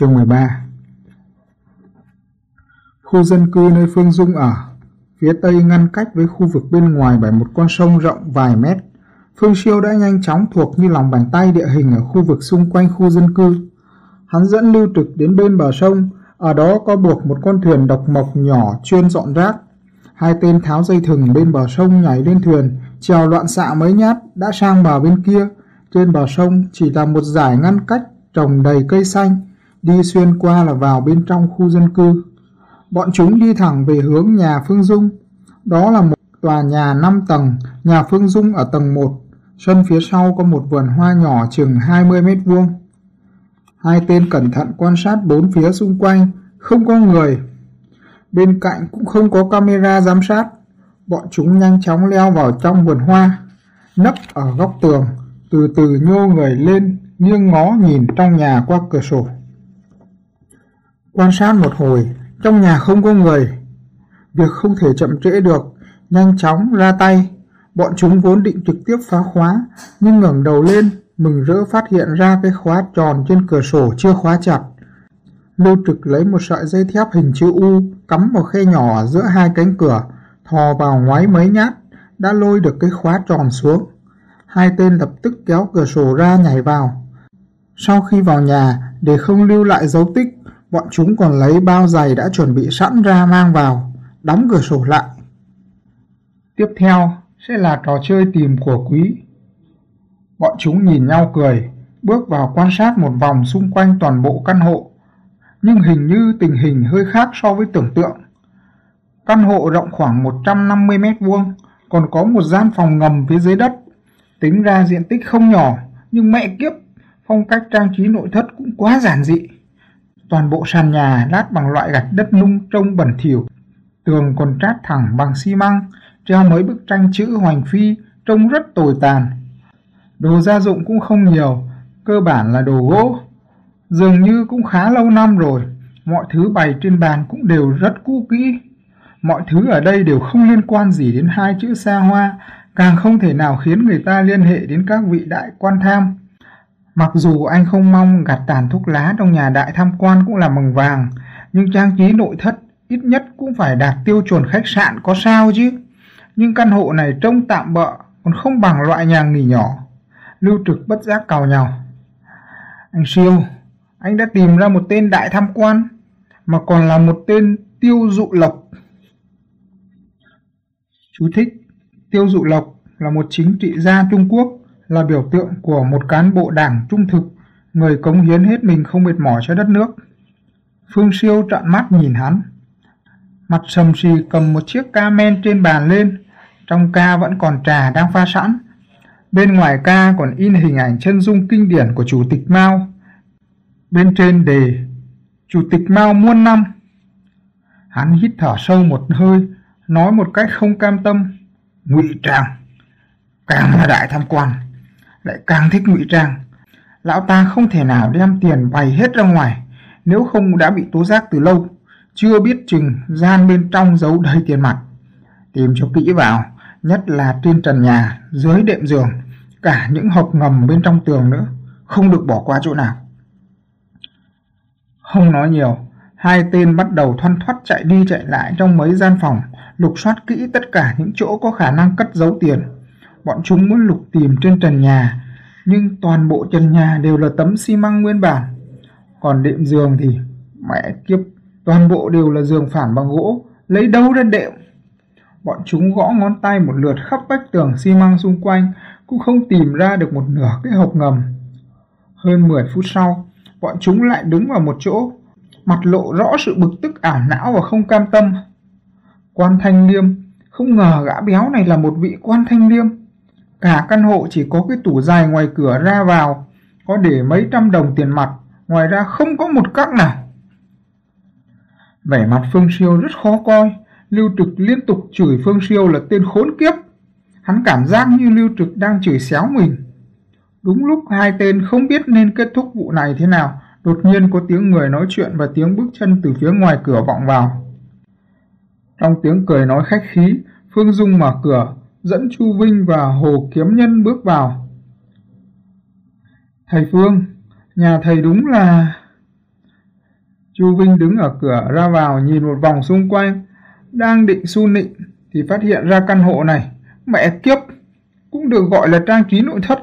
Chương 13 Khu dân cư nơi Phương Dung ở, phía tây ngăn cách với khu vực bên ngoài bởi một con sông rộng vài mét. Phương Siêu đã nhanh chóng thuộc như lòng bàn tay địa hình ở khu vực xung quanh khu dân cư. Hắn dẫn Lưu Trực đến bên bờ sông, ở đó có buộc một con thuyền độc mộc nhỏ chuyên dọn rác. Hai tên tháo dây thừng bên bờ sông nhảy lên thuyền, trèo loạn xạ mấy nhát đã sang bờ bên kia. Trên bờ sông chỉ là một dải ngăn cách trồng đầy cây xanh, đi xuyên qua là vào bên trong khu dân cư. Bọn chúng đi thẳng về hướng nhà Phương Dung. Đó là một tòa nhà 5 tầng, nhà Phương Dung ở tầng 1. Sân phía sau có một vườn hoa nhỏ chừng 20 mét vuông. Hai tên cẩn thận quan sát bốn phía xung quanh, không có người. Bên cạnh cũng không có camera giám sát. Bọn chúng nhanh chóng leo vào trong vườn hoa, nấp ở góc tường, từ từ nhô người lên, nghiêng ngó nhìn trong nhà qua cửa sổ. Quan sát một hồi, trong nhà không có người. Việc không thể chậm trễ được, nhanh chóng ra tay. Bọn chúng vốn định trực tiếp phá khóa, nhưng ngẩng đầu lên, mừng rỡ phát hiện ra cái khóa tròn trên cửa sổ chưa khóa chặt. Lưu trực lấy một sợi dây thép hình chữ U cắm vào khe nhỏ giữa hai cánh cửa, thò vào ngoái mấy nhát, đã lôi được cái khóa tròn xuống. Hai tên lập tức kéo cửa sổ ra nhảy vào. Sau khi vào nhà, để không lưu lại dấu tích, bọn chúng còn lấy bao giày đã chuẩn bị sẵn ra mang vào, đóng cửa sổ lại. Tiếp theo sẽ là trò chơi tìm của quý. Bọn chúng nhìn nhau cười, bước vào quan sát một vòng xung quanh toàn bộ căn hộ. Nhưng hình như tình hình hơi khác so với tưởng tượng. Căn hộ rộng khoảng 150 mét vuông, còn có một gian phòng ngầm phía dưới đất. Tính ra diện tích không nhỏ, nhưng mẹ kiếp, phong cách trang trí nội thất cũng quá giản dị. Toàn bộ sàn nhà lát bằng loại gạch đất nung trông bẩn thỉu, tường còn trát thẳng bằng xi măng, treo mấy bức tranh chữ hoành phi trông rất tồi tàn. Đồ gia dụng cũng không nhiều, cơ bản là đồ gỗ. Dường như cũng khá lâu năm rồi, mọi thứ bày trên bàn cũng đều rất cũ kỹ. Mọi thứ ở đây đều không liên quan gì đến hai chữ xa hoa, càng không thể nào khiến người ta liên hệ đến các vị đại quan tham. Mặc dù anh không mong gạt tàn thuốc lá trong nhà đại tham quan cũng là mừng vàng, nhưng trang trí nội thất ít nhất cũng phải đạt tiêu chuẩn khách sạn có sao chứ. Nhưng căn hộ này trông tạm bợ, còn không bằng loại nhà nghỉ nhỏ. Lưu trực bất giác cào nhau. Anh siêu, anh đã tìm ra một tên đại tham quan, mà còn là một tên tiêu dụ lộc. Chú thích, tiêu dụ lộc là một chính trị gia Trung Quốc, là biểu tượng của một cán bộ đảng trung thực, người cống hiến hết mình không mệt mỏi cho đất nước. Phương Siêu trợn mắt nhìn hắn. Mặt sầm xì cầm một chiếc ca men trên bàn lên, trong ca vẫn còn trà đang pha sẵn. Bên ngoài ca còn in hình ảnh chân dung kinh điển của Chủ tịch Mao. Bên trên đề Chủ tịch Mao muôn năm. Hắn hít thở sâu một hơi, nói một cách không cam tâm. Ngụy trang, càng là đại tham quan, lại càng thích ngụy trang. Lão ta không thể nào đem tiền bày hết ra ngoài, nếu không đã bị tố giác từ lâu, chưa biết chừng gian bên trong giấu đầy tiền mặt. Tìm cho kỹ vào, nhất là trên trần nhà, dưới đệm giường, cả những hộp ngầm bên trong tường nữa, không được bỏ qua chỗ nào. Không nói nhiều, hai tên bắt đầu thoăn thoắt chạy đi chạy lại trong mấy gian phòng, lục soát kỹ tất cả những chỗ có khả năng cất giấu tiền. Bọn chúng muốn lục tìm trên trần nhà, nhưng toàn bộ trần nhà đều là tấm xi măng nguyên bản. Còn đệm giường thì, mẹ kiếp, toàn bộ đều là giường phản bằng gỗ, lấy đâu ra đệm. Bọn chúng gõ ngón tay một lượt khắp vách tường xi măng xung quanh, cũng không tìm ra được một nửa cái hộp ngầm. Hơn 10 phút sau, bọn chúng lại đứng vào một chỗ, mặt lộ rõ sự bực tức ảo não và không cam tâm. Quan Thanh Liêm, không ngờ gã béo này là một vị quan Thanh Liêm. Cả căn hộ chỉ có cái tủ dài ngoài cửa ra vào, có để mấy trăm đồng tiền mặt, ngoài ra không có một cắc nào. Vẻ mặt Phương Siêu rất khó coi, Lưu Trực liên tục chửi Phương Siêu là tên khốn kiếp. Hắn cảm giác như Lưu Trực đang chửi xéo mình. Đúng lúc hai tên không biết nên kết thúc vụ này thế nào, đột nhiên có tiếng người nói chuyện và tiếng bước chân từ phía ngoài cửa vọng vào. Trong tiếng cười nói khách khí, Phương Dung mở cửa, dẫn Chu Vinh và Hồ Kiếm Nhân bước vào. Thầy Phương, nhà thầy đúng là... Chu Vinh đứng ở cửa ra vào nhìn một vòng xung quanh, đang định su nịnh thì phát hiện ra căn hộ này. Mẹ kiếp, cũng được gọi là trang trí nội thất.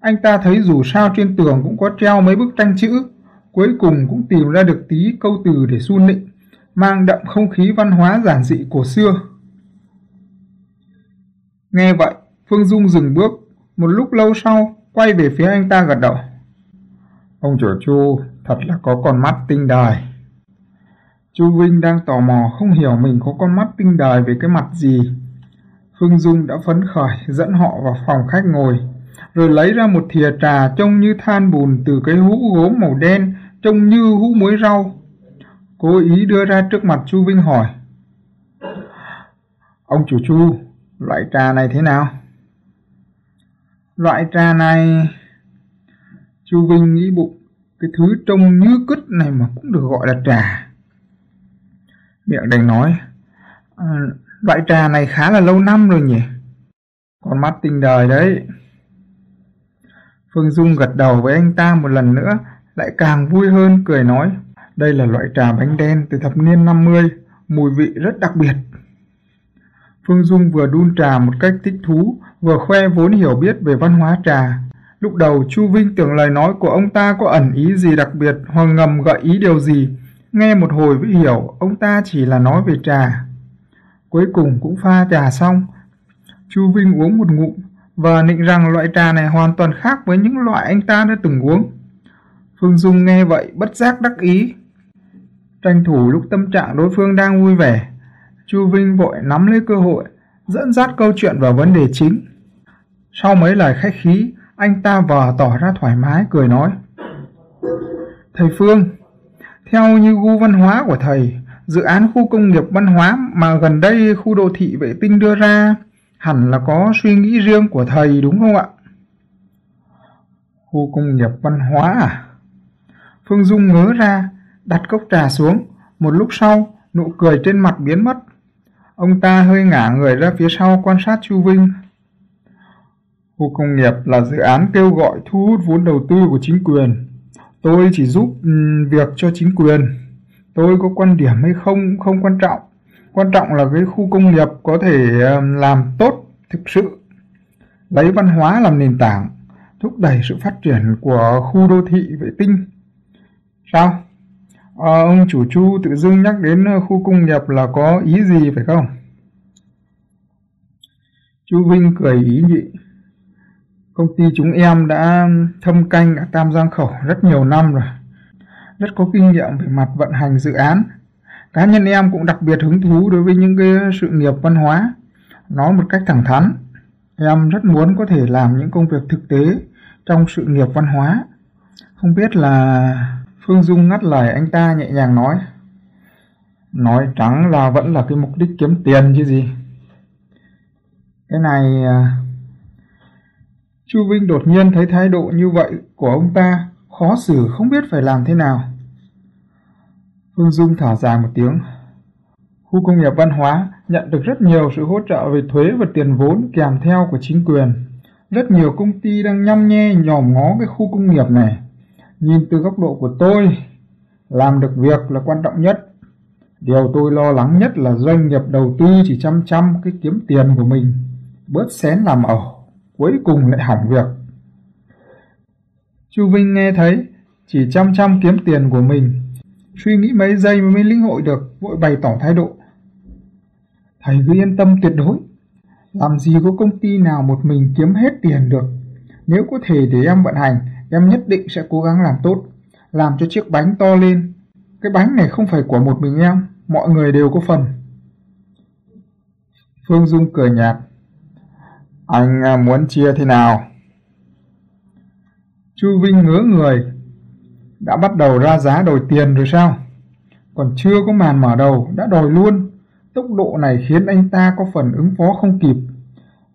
Anh ta thấy dù sao trên tường cũng có treo mấy bức tranh chữ, cuối cùng cũng tìm ra được tí câu từ để su nịnh, mang đậm không khí văn hóa giản dị cổ xưa. Nghe vậy, Phương Dung dừng bước, một lúc lâu sau, quay về phía anh ta gật đầu. Ông chủ Chu thật là có con mắt tinh đời. Chu Vinh đang tò mò không hiểu mình có con mắt tinh đời về cái mặt gì. Phương Dung đã phấn khởi dẫn họ vào phòng khách ngồi, rồi lấy ra một thìa trà trông như than bùn từ cái hũ gốm màu đen, trông như hũ muối rau. Cố ý đưa ra trước mặt Chu Vinh hỏi. Ông chủ Chu, loại trà này thế nào? Loại trà này... Chu Vinh nghĩ bụng, cái thứ trông như cứt này mà cũng được gọi là trà. Miệng đành nói, à, loại trà này khá là lâu năm rồi nhỉ? Con mắt tinh đời đấy. Phương Dung gật đầu với anh ta một lần nữa, lại càng vui hơn, cười nói, đây là loại trà bánh đen từ thập niên 50, mùi vị rất đặc biệt. Phương Dung vừa đun trà một cách thích thú, vừa khoe vốn hiểu biết về văn hóa trà. Lúc đầu Chu Vinh tưởng lời nói của ông ta có ẩn ý gì đặc biệt hoặc ngầm gợi ý điều gì. Nghe một hồi mới hiểu ông ta chỉ là nói về trà. Cuối cùng cũng pha trà xong. Chu Vinh uống một ngụm và định rằng loại trà này hoàn toàn khác với những loại anh ta đã từng uống. Phương Dung nghe vậy bất giác đắc ý. Tranh thủ lúc tâm trạng đối phương đang vui vẻ, Chu Vinh vội nắm lấy cơ hội, dẫn dắt câu chuyện vào vấn đề chính. Sau mấy lời khách khí, anh ta vờ tỏ ra thoải mái, cười nói. Thầy Phương, theo như gu văn hóa của thầy, dự án khu công nghiệp văn hóa mà gần đây khu đô thị vệ tinh đưa ra hẳn là có suy nghĩ riêng của thầy đúng không ạ? Khu công nghiệp văn hóa à? Phương Dung ngớ ra, đặt cốc trà xuống, một lúc sau, nụ cười trên mặt biến mất. Ông ta hơi ngả người ra phía sau quan sát Chu Vinh. Khu công nghiệp là dự án kêu gọi thu hút vốn đầu tư của chính quyền. Tôi chỉ giúp ừ, việc cho chính quyền. Tôi có quan điểm hay không không quan trọng. Quan trọng là cái khu công nghiệp có thể ờ, làm tốt thực sự. Lấy văn hóa làm nền tảng, thúc đẩy sự phát triển của khu đô thị vệ tinh. Sao? À, ông chủ Chu tự dưng nhắc đến ờ, khu công nghiệp là có ý gì phải không? Chu Vinh cười ý nhị. Công ty chúng em đã thâm canh ở Tam Giang Khẩu rất nhiều năm rồi. Rất có kinh nghiệm về mặt vận hành dự án. Cá nhân em cũng đặc biệt hứng thú đối với những cái sự nghiệp văn hóa. Nói một cách thẳng thắn, em rất muốn có thể làm những công việc thực tế trong sự nghiệp văn hóa. Không biết là Phương Dung ngắt lời anh ta nhẹ nhàng nói. Nói trắng là vẫn là cái mục đích kiếm tiền chứ gì. Cái này... À, Chu Vinh đột nhiên thấy thái độ như vậy của ông ta, khó xử, không biết phải làm thế nào. Phương Dung thở dài một tiếng. Khu công nghiệp văn hóa nhận được rất nhiều sự hỗ trợ về thuế và tiền vốn kèm theo của chính quyền. Rất nhiều công ty đang nhăm nhe nhòm ngó cái khu công nghiệp này. Nhìn từ góc độ của tôi, làm được việc là quan trọng nhất. Điều tôi lo lắng nhất là doanh nghiệp đầu tư chỉ chăm chăm cái kiếm tiền của mình, bớt xén làm ẩu, cuối cùng lại hỏng việc. Chu Vinh nghe thấy, chỉ chăm chăm kiếm tiền của mình, suy nghĩ mấy giây mới lĩnh hội được, vội bày tỏ thái độ. Thầy cứ yên tâm tuyệt đối, làm gì có công ty nào một mình kiếm hết tiền được. Nếu có thể để em vận hành, em nhất định sẽ cố gắng làm tốt, làm cho chiếc bánh to lên. Cái bánh này không phải của một mình em, mọi người đều có phần. Phương Dung cười nhạt. Anh à, muốn chia thế nào? Chu Vinh ngứa người. Đã bắt đầu ra giá đòi tiền rồi sao? Còn chưa có màn mở đầu, đã đòi luôn. Tốc độ này khiến anh ta có phần ứng phó không kịp.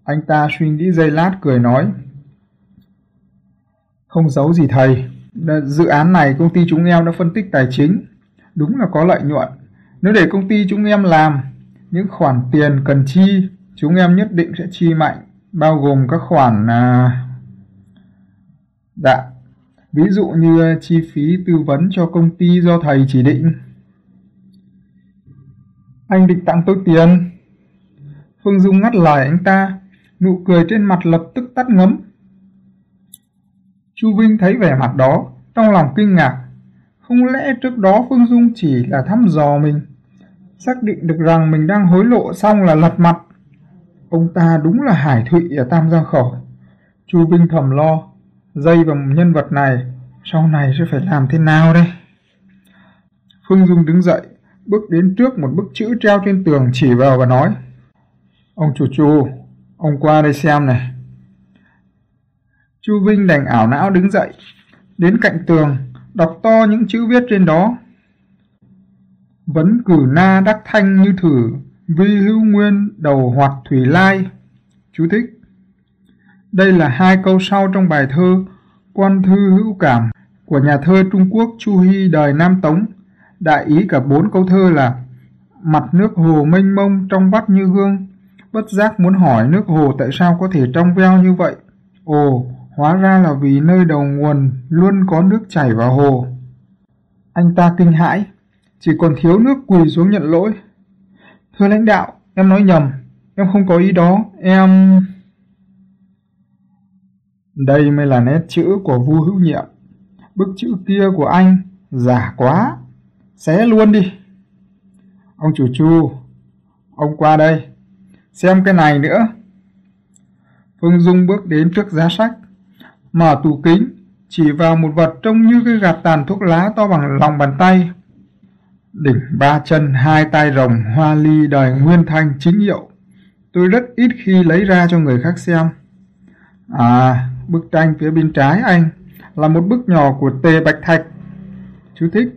Anh ta suy nghĩ giây lát cười nói. Không giấu gì thầy, dự án này công ty chúng em đã phân tích tài chính, đúng là có lợi nhuận. Nếu để công ty chúng em làm, những khoản tiền cần chi, chúng em nhất định sẽ chi mạnh, bao gồm các khoản... À... Dạ, ví dụ như chi phí tư vấn cho công ty do thầy chỉ định. Anh định tặng tôi tiền. Phương Dung ngắt lời anh ta, nụ cười trên mặt lập tức tắt ngấm. Chu Vinh thấy vẻ mặt đó, trong lòng kinh ngạc. Không lẽ trước đó Phương Dung chỉ là thăm dò mình, xác định được rằng mình đang hối lộ xong là lật mặt. Ông ta đúng là hải thụy ở Tam Giang Khẩu. Chu Vinh thầm lo, dây vào nhân vật này, sau này sẽ phải làm thế nào đây? Phương Dung đứng dậy, bước đến trước một bức chữ treo trên tường chỉ vào và nói Ông chủ chu, ông qua đây xem này. Chu Vinh đành ảo não đứng dậy, đến cạnh tường, đọc to những chữ viết trên đó. Vấn cử na đắc thanh như thử, vi hữu nguyên đầu hoạt thủy lai. Chú thích. Đây là hai câu sau trong bài thơ Quan thư hữu cảm của nhà thơ Trung Quốc Chu Hy đời Nam Tống. Đại ý cả bốn câu thơ là Mặt nước hồ mênh mông trong vắt như gương, bất giác muốn hỏi nước hồ tại sao có thể trong veo như vậy. Ồ, hóa ra là vì nơi đầu nguồn luôn có nước chảy vào hồ. Anh ta kinh hãi, chỉ còn thiếu nước quỳ xuống nhận lỗi. Thưa lãnh đạo, em nói nhầm, em không có ý đó, em... Đây mới là nét chữ của Vu Hữu Nhiệm. Bức chữ kia của anh giả quá, xé luôn đi. Ông chủ chu, ông qua đây, xem cái này nữa. Phương Dung bước đến trước giá sách, mở tủ kính, chỉ vào một vật trông như cái gạt tàn thuốc lá to bằng lòng bàn tay. Đỉnh ba chân hai tay rồng hoa ly đời nguyên thanh chính hiệu. Tôi rất ít khi lấy ra cho người khác xem. À, bức tranh phía bên trái anh là một bức nhỏ của Tề Bạch Thạch. Chú thích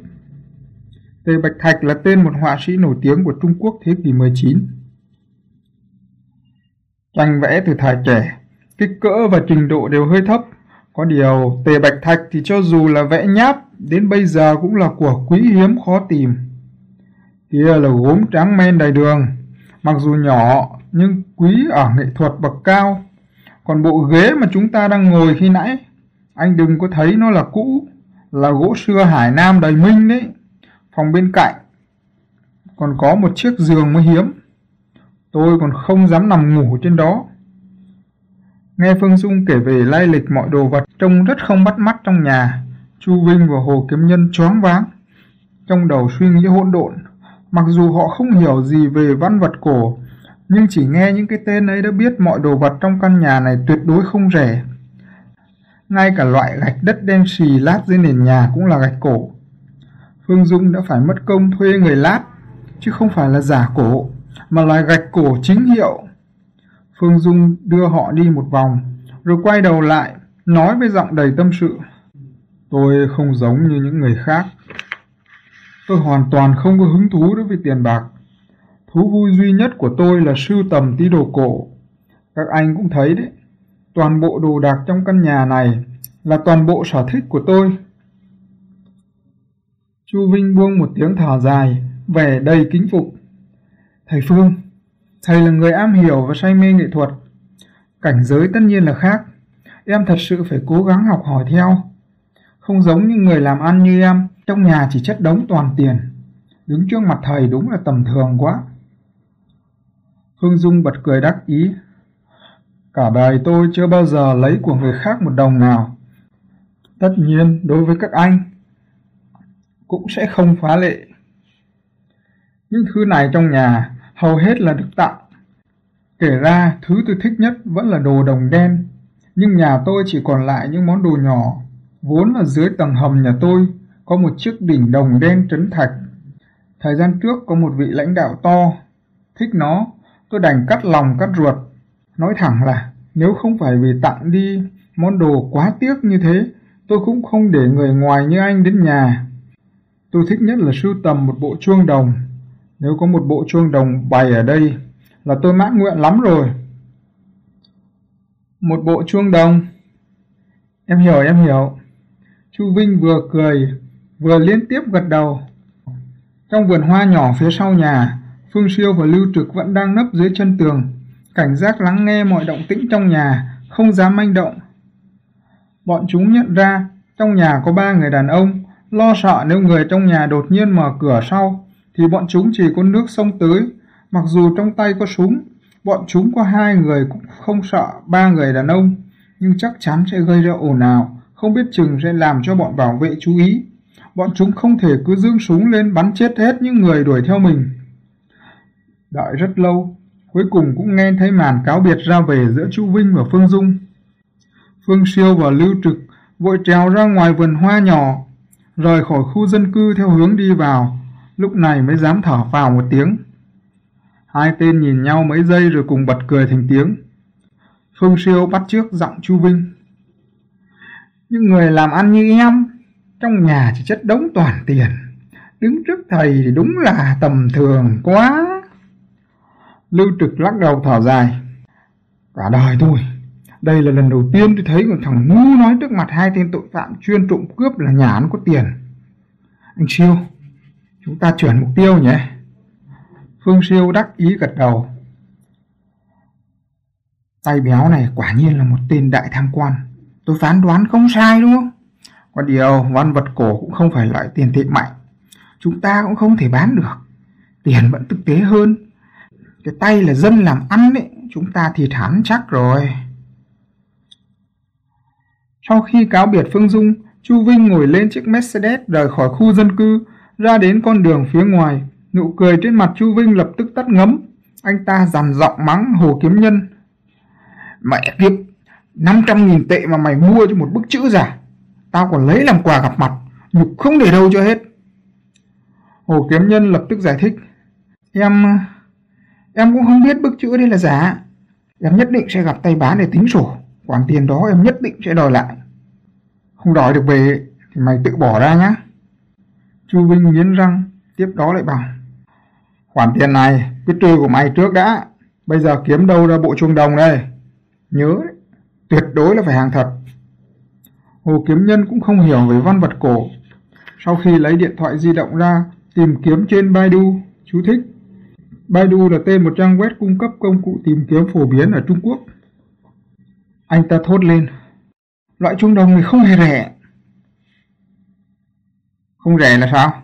Tề Bạch Thạch là tên một họa sĩ nổi tiếng của Trung Quốc thế kỷ 19. Tranh vẽ từ thời trẻ, kích cỡ và trình độ đều hơi thấp. Có điều, Tề Bạch Thạch thì cho dù là vẽ nháp, đến bây giờ cũng là của quý hiếm khó tìm. Kia là gốm trắng men đầy đường, mặc dù nhỏ nhưng quý ở nghệ thuật bậc cao. Còn bộ ghế mà chúng ta đang ngồi khi nãy, anh đừng có thấy nó là cũ, là gỗ xưa Hải Nam đầy minh đấy. Phòng bên cạnh còn có một chiếc giường mới hiếm. Tôi còn không dám nằm ngủ trên đó. Nghe Phương Dung kể về lai lịch mọi đồ vật trông rất không bắt mắt trong nhà, Chu Vinh và Hồ Kiếm Nhân choáng váng. Trong đầu suy nghĩ hỗn độn, mặc dù họ không hiểu gì về văn vật cổ, nhưng chỉ nghe những cái tên ấy đã biết mọi đồ vật trong căn nhà này tuyệt đối không rẻ. Ngay cả loại gạch đất đen xì lát dưới nền nhà cũng là gạch cổ. Phương Dung đã phải mất công thuê người lát, chứ không phải là giả cổ, mà là gạch cổ chính hiệu. Phương Dung đưa họ đi một vòng, rồi quay đầu lại, nói với giọng đầy tâm sự. Tôi không giống như những người khác. Tôi hoàn toàn không có hứng thú đối với tiền bạc. Thú vui duy nhất của tôi là sưu tầm tí đồ cổ. Các anh cũng thấy đấy, toàn bộ đồ đạc trong căn nhà này là toàn bộ sở thích của tôi. Chu Vinh buông một tiếng thở dài, vẻ đầy kính phục. Thầy Phương, thầy là người am hiểu và say mê nghệ thuật. Cảnh giới tất nhiên là khác. Em thật sự phải cố gắng học hỏi theo. Không giống như người làm ăn như em, trong nhà chỉ chất đống toàn tiền. Đứng trước mặt thầy đúng là tầm thường quá. Phương Dung bật cười đắc ý. Cả đời tôi chưa bao giờ lấy của người khác một đồng nào. Tất nhiên, đối với các anh, cũng sẽ không phá lệ. Những thứ này trong nhà hầu hết là được tặng. Kể ra, thứ tôi thích nhất vẫn là đồ đồng đen, nhưng nhà tôi chỉ còn lại những món đồ nhỏ. Vốn là dưới tầng hầm nhà tôi có một chiếc đỉnh đồng đen trấn thạch. Thời gian trước có một vị lãnh đạo to, thích nó, tôi đành cắt lòng cắt ruột. Nói thẳng là nếu không phải vì tặng đi món đồ quá tiếc như thế, tôi cũng không để người ngoài như anh đến nhà. Tôi thích nhất là sưu tầm một bộ chuông đồng. Nếu có một bộ chuông đồng bày ở đây là tôi mãn nguyện lắm rồi. Một bộ chuông đồng. Em hiểu, em hiểu. Chu Vinh vừa cười, vừa liên tiếp gật đầu. Trong vườn hoa nhỏ phía sau nhà, Phương Siêu và Lưu Trực vẫn đang nấp dưới chân tường, cảnh giác lắng nghe mọi động tĩnh trong nhà, không dám manh động. Bọn chúng nhận ra Trong nhà có ba người đàn ông, lo sợ nếu người trong nhà đột nhiên mở cửa sau, thì bọn chúng chỉ có nước sông tới. Mặc dù trong tay có súng, bọn chúng có hai người cũng không sợ ba người đàn ông, nhưng chắc chắn sẽ gây ra ồn ào, không biết chừng sẽ làm cho bọn bảo vệ chú ý. Bọn chúng không thể cứ dương súng lên bắn chết hết những người đuổi theo mình. Đợi rất lâu, cuối cùng cũng nghe thấy màn cáo biệt ra về giữa Chu Vinh và Phương Dung. Phương Siêu và Lưu Trực vội trèo ra ngoài vườn hoa nhỏ, rời khỏi khu dân cư theo hướng đi vào, lúc này mới dám thở vào một tiếng. Hai tên nhìn nhau mấy giây rồi cùng bật cười thành tiếng. Phương Siêu bắt trước giọng Chu Vinh. Những người làm ăn như em, trong nhà chỉ chất đống toàn tiền, đứng trước thầy thì đúng là tầm thường quá. Lưu Trực lắc đầu thở dài. Cả đời tôi đây là lần đầu tiên tôi thấy một thằng ngu nói trước mặt hai tên tội phạm chuyên trộm cướp là nhà nó có tiền. Anh Siêu, chúng ta chuyển mục tiêu nhé. Phương Siêu đắc ý gật đầu. Tay béo này quả nhiên là một tên đại tham quan. Tôi phán đoán không sai đúng không? Có điều văn vật cổ cũng không phải loại tiền tệ mạnh. Chúng ta cũng không thể bán được. Tiền vẫn thực tế hơn. Cái tay là dân làm ăn đấy, chúng ta thì thán chắc rồi. Sau khi cáo biệt Phương Dung, Chu Vinh ngồi lên chiếc Mercedes rời khỏi khu dân cư, ra đến con đường phía ngoài. Nụ cười trên mặt Chu Vinh lập tức tắt ngấm. Anh ta dằn giọng mắng Hồ Kiếm Nhân. Mẹ kiếp, 500.000 tệ mà mày mua cho một bức chữ giả. Tao còn lấy làm quà gặp mặt, nhục không để đâu cho hết. Hồ Kiếm Nhân lập tức giải thích. Em... em cũng không biết bức chữ đây là giả. Em nhất định sẽ gặp tay bán để tính sổ. Khoản tiền đó em nhất định sẽ đòi lại. Không đòi được về thì mày tự bỏ ra nhá. Chu Vinh nghiến răng, tiếp đó lại bảo. Khoản tiền này cứ trừ của mày trước đã. Bây giờ kiếm đâu ra bộ chuông đồng đây. Nhớ đấy, tuyệt đối là phải hàng thật. Hồ Kiếm Nhân cũng không hiểu về văn vật cổ. Sau khi lấy điện thoại di động ra, tìm kiếm trên Baidu, chú thích. Baidu là tên một trang web cung cấp công cụ tìm kiếm phổ biến ở Trung Quốc. Anh ta thốt lên. Loại chuông đồng này không hề rẻ. Không rẻ là sao?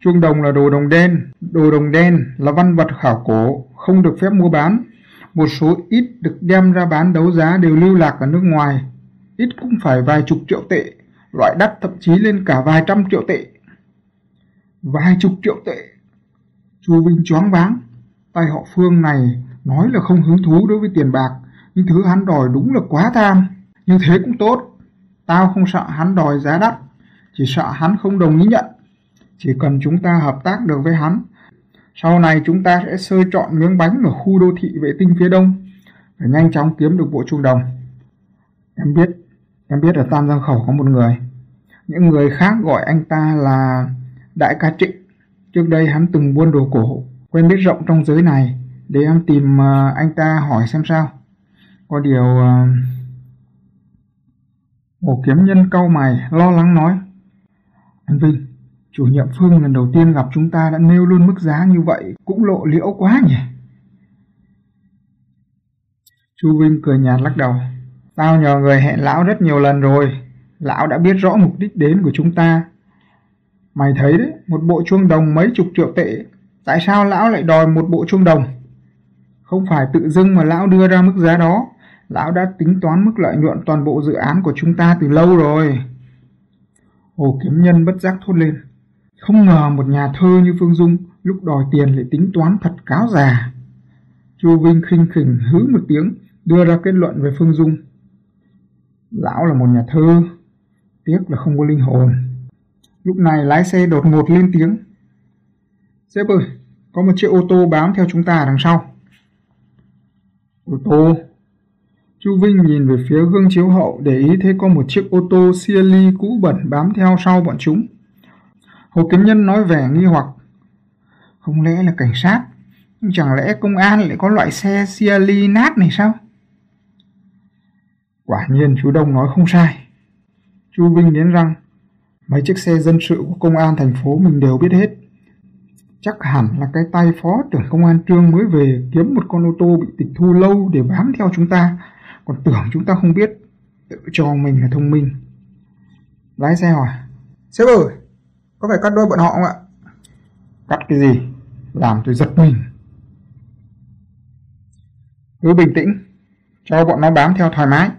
Chuông đồng là đồ đồng đen. Đồ đồng đen là văn vật khảo cổ, không được phép mua bán. Một số ít được đem ra bán đấu giá đều lưu lạc ở nước ngoài. Ít cũng phải vài chục triệu tệ, loại đắt thậm chí lên cả vài trăm triệu tệ. Vài chục triệu tệ. Chu Vinh choáng váng. Tay họ Phương này nói là không hứng thú đối với tiền bạc, nhưng thứ hắn đòi đúng là quá tham. Như thế cũng tốt. Tao không sợ hắn đòi giá đắt, chỉ sợ hắn không đồng ý nhận. Chỉ cần chúng ta hợp tác được với hắn, sau này chúng ta sẽ sơ chọn miếng bánh ở khu đô thị vệ tinh phía đông và nhanh chóng kiếm được bộ trung đồng. Em biết, em biết ở Tam Giang Khẩu có một người. Những người khác gọi anh ta là Đại ca Trịnh. Trước đây hắn từng buôn đồ cổ, quen biết rộng trong giới này. Để em tìm ờ, anh ta hỏi xem sao. Có điều... Ờ, ổ Hồ kiếm nhân câu mày, lo lắng nói. Anh Vinh, chủ nhiệm Phương lần đầu tiên gặp chúng ta đã nêu luôn mức giá như vậy, cũng lộ liễu quá nhỉ. Chu Vinh cười nhạt lắc đầu. Tao nhờ người hẹn lão rất nhiều lần rồi. Lão đã biết rõ mục đích đến của chúng ta. Mày thấy đấy, một bộ chuông đồng mấy chục triệu tệ. Tại sao lão lại đòi một bộ chuông đồng? Không phải tự dưng mà lão đưa ra mức giá đó. Lão đã tính toán mức lợi nhuận toàn bộ dự án của chúng ta từ lâu rồi. Hồ Kiếm Nhân bất giác thốt lên. Không ngờ một nhà thơ như Phương Dung lúc đòi tiền lại tính toán thật cáo già. Chu Vinh khinh khỉnh hứ một tiếng, đưa ra kết luận về Phương Dung. Lão là một nhà thơ, tiếc là không có linh hồn. Lúc này lái xe đột ngột lên tiếng. Sếp ơi, có một chiếc ô tô bám theo chúng ta đằng sau. Ô tô? Chu Vinh nhìn về phía gương chiếu hậu, để ý thấy có một chiếc ô tô Siali cũ bẩn bám theo sau bọn chúng. Hồ Kiếm Nhân nói vẻ nghi hoặc. Không lẽ là cảnh sát? Chẳng lẽ công an lại có loại xe Siali nát này sao? Quả nhiên chú Đông nói không sai. Chu Vinh đến răng. Mấy chiếc xe dân sự của công an thành phố mình đều biết hết. Chắc hẳn là cái tay phó trưởng công an trương mới về kiếm một con ô tô bị tịch thu lâu để bám theo chúng ta. Còn tưởng chúng ta không biết. Tự cho mình là thông minh. Lái xe hỏi, sếp ơi, có phải cắt đôi bọn họ không ạ? Cắt cái gì? Làm tôi giật mình. Cứ bình tĩnh, cho bọn nó bám theo thoải mái.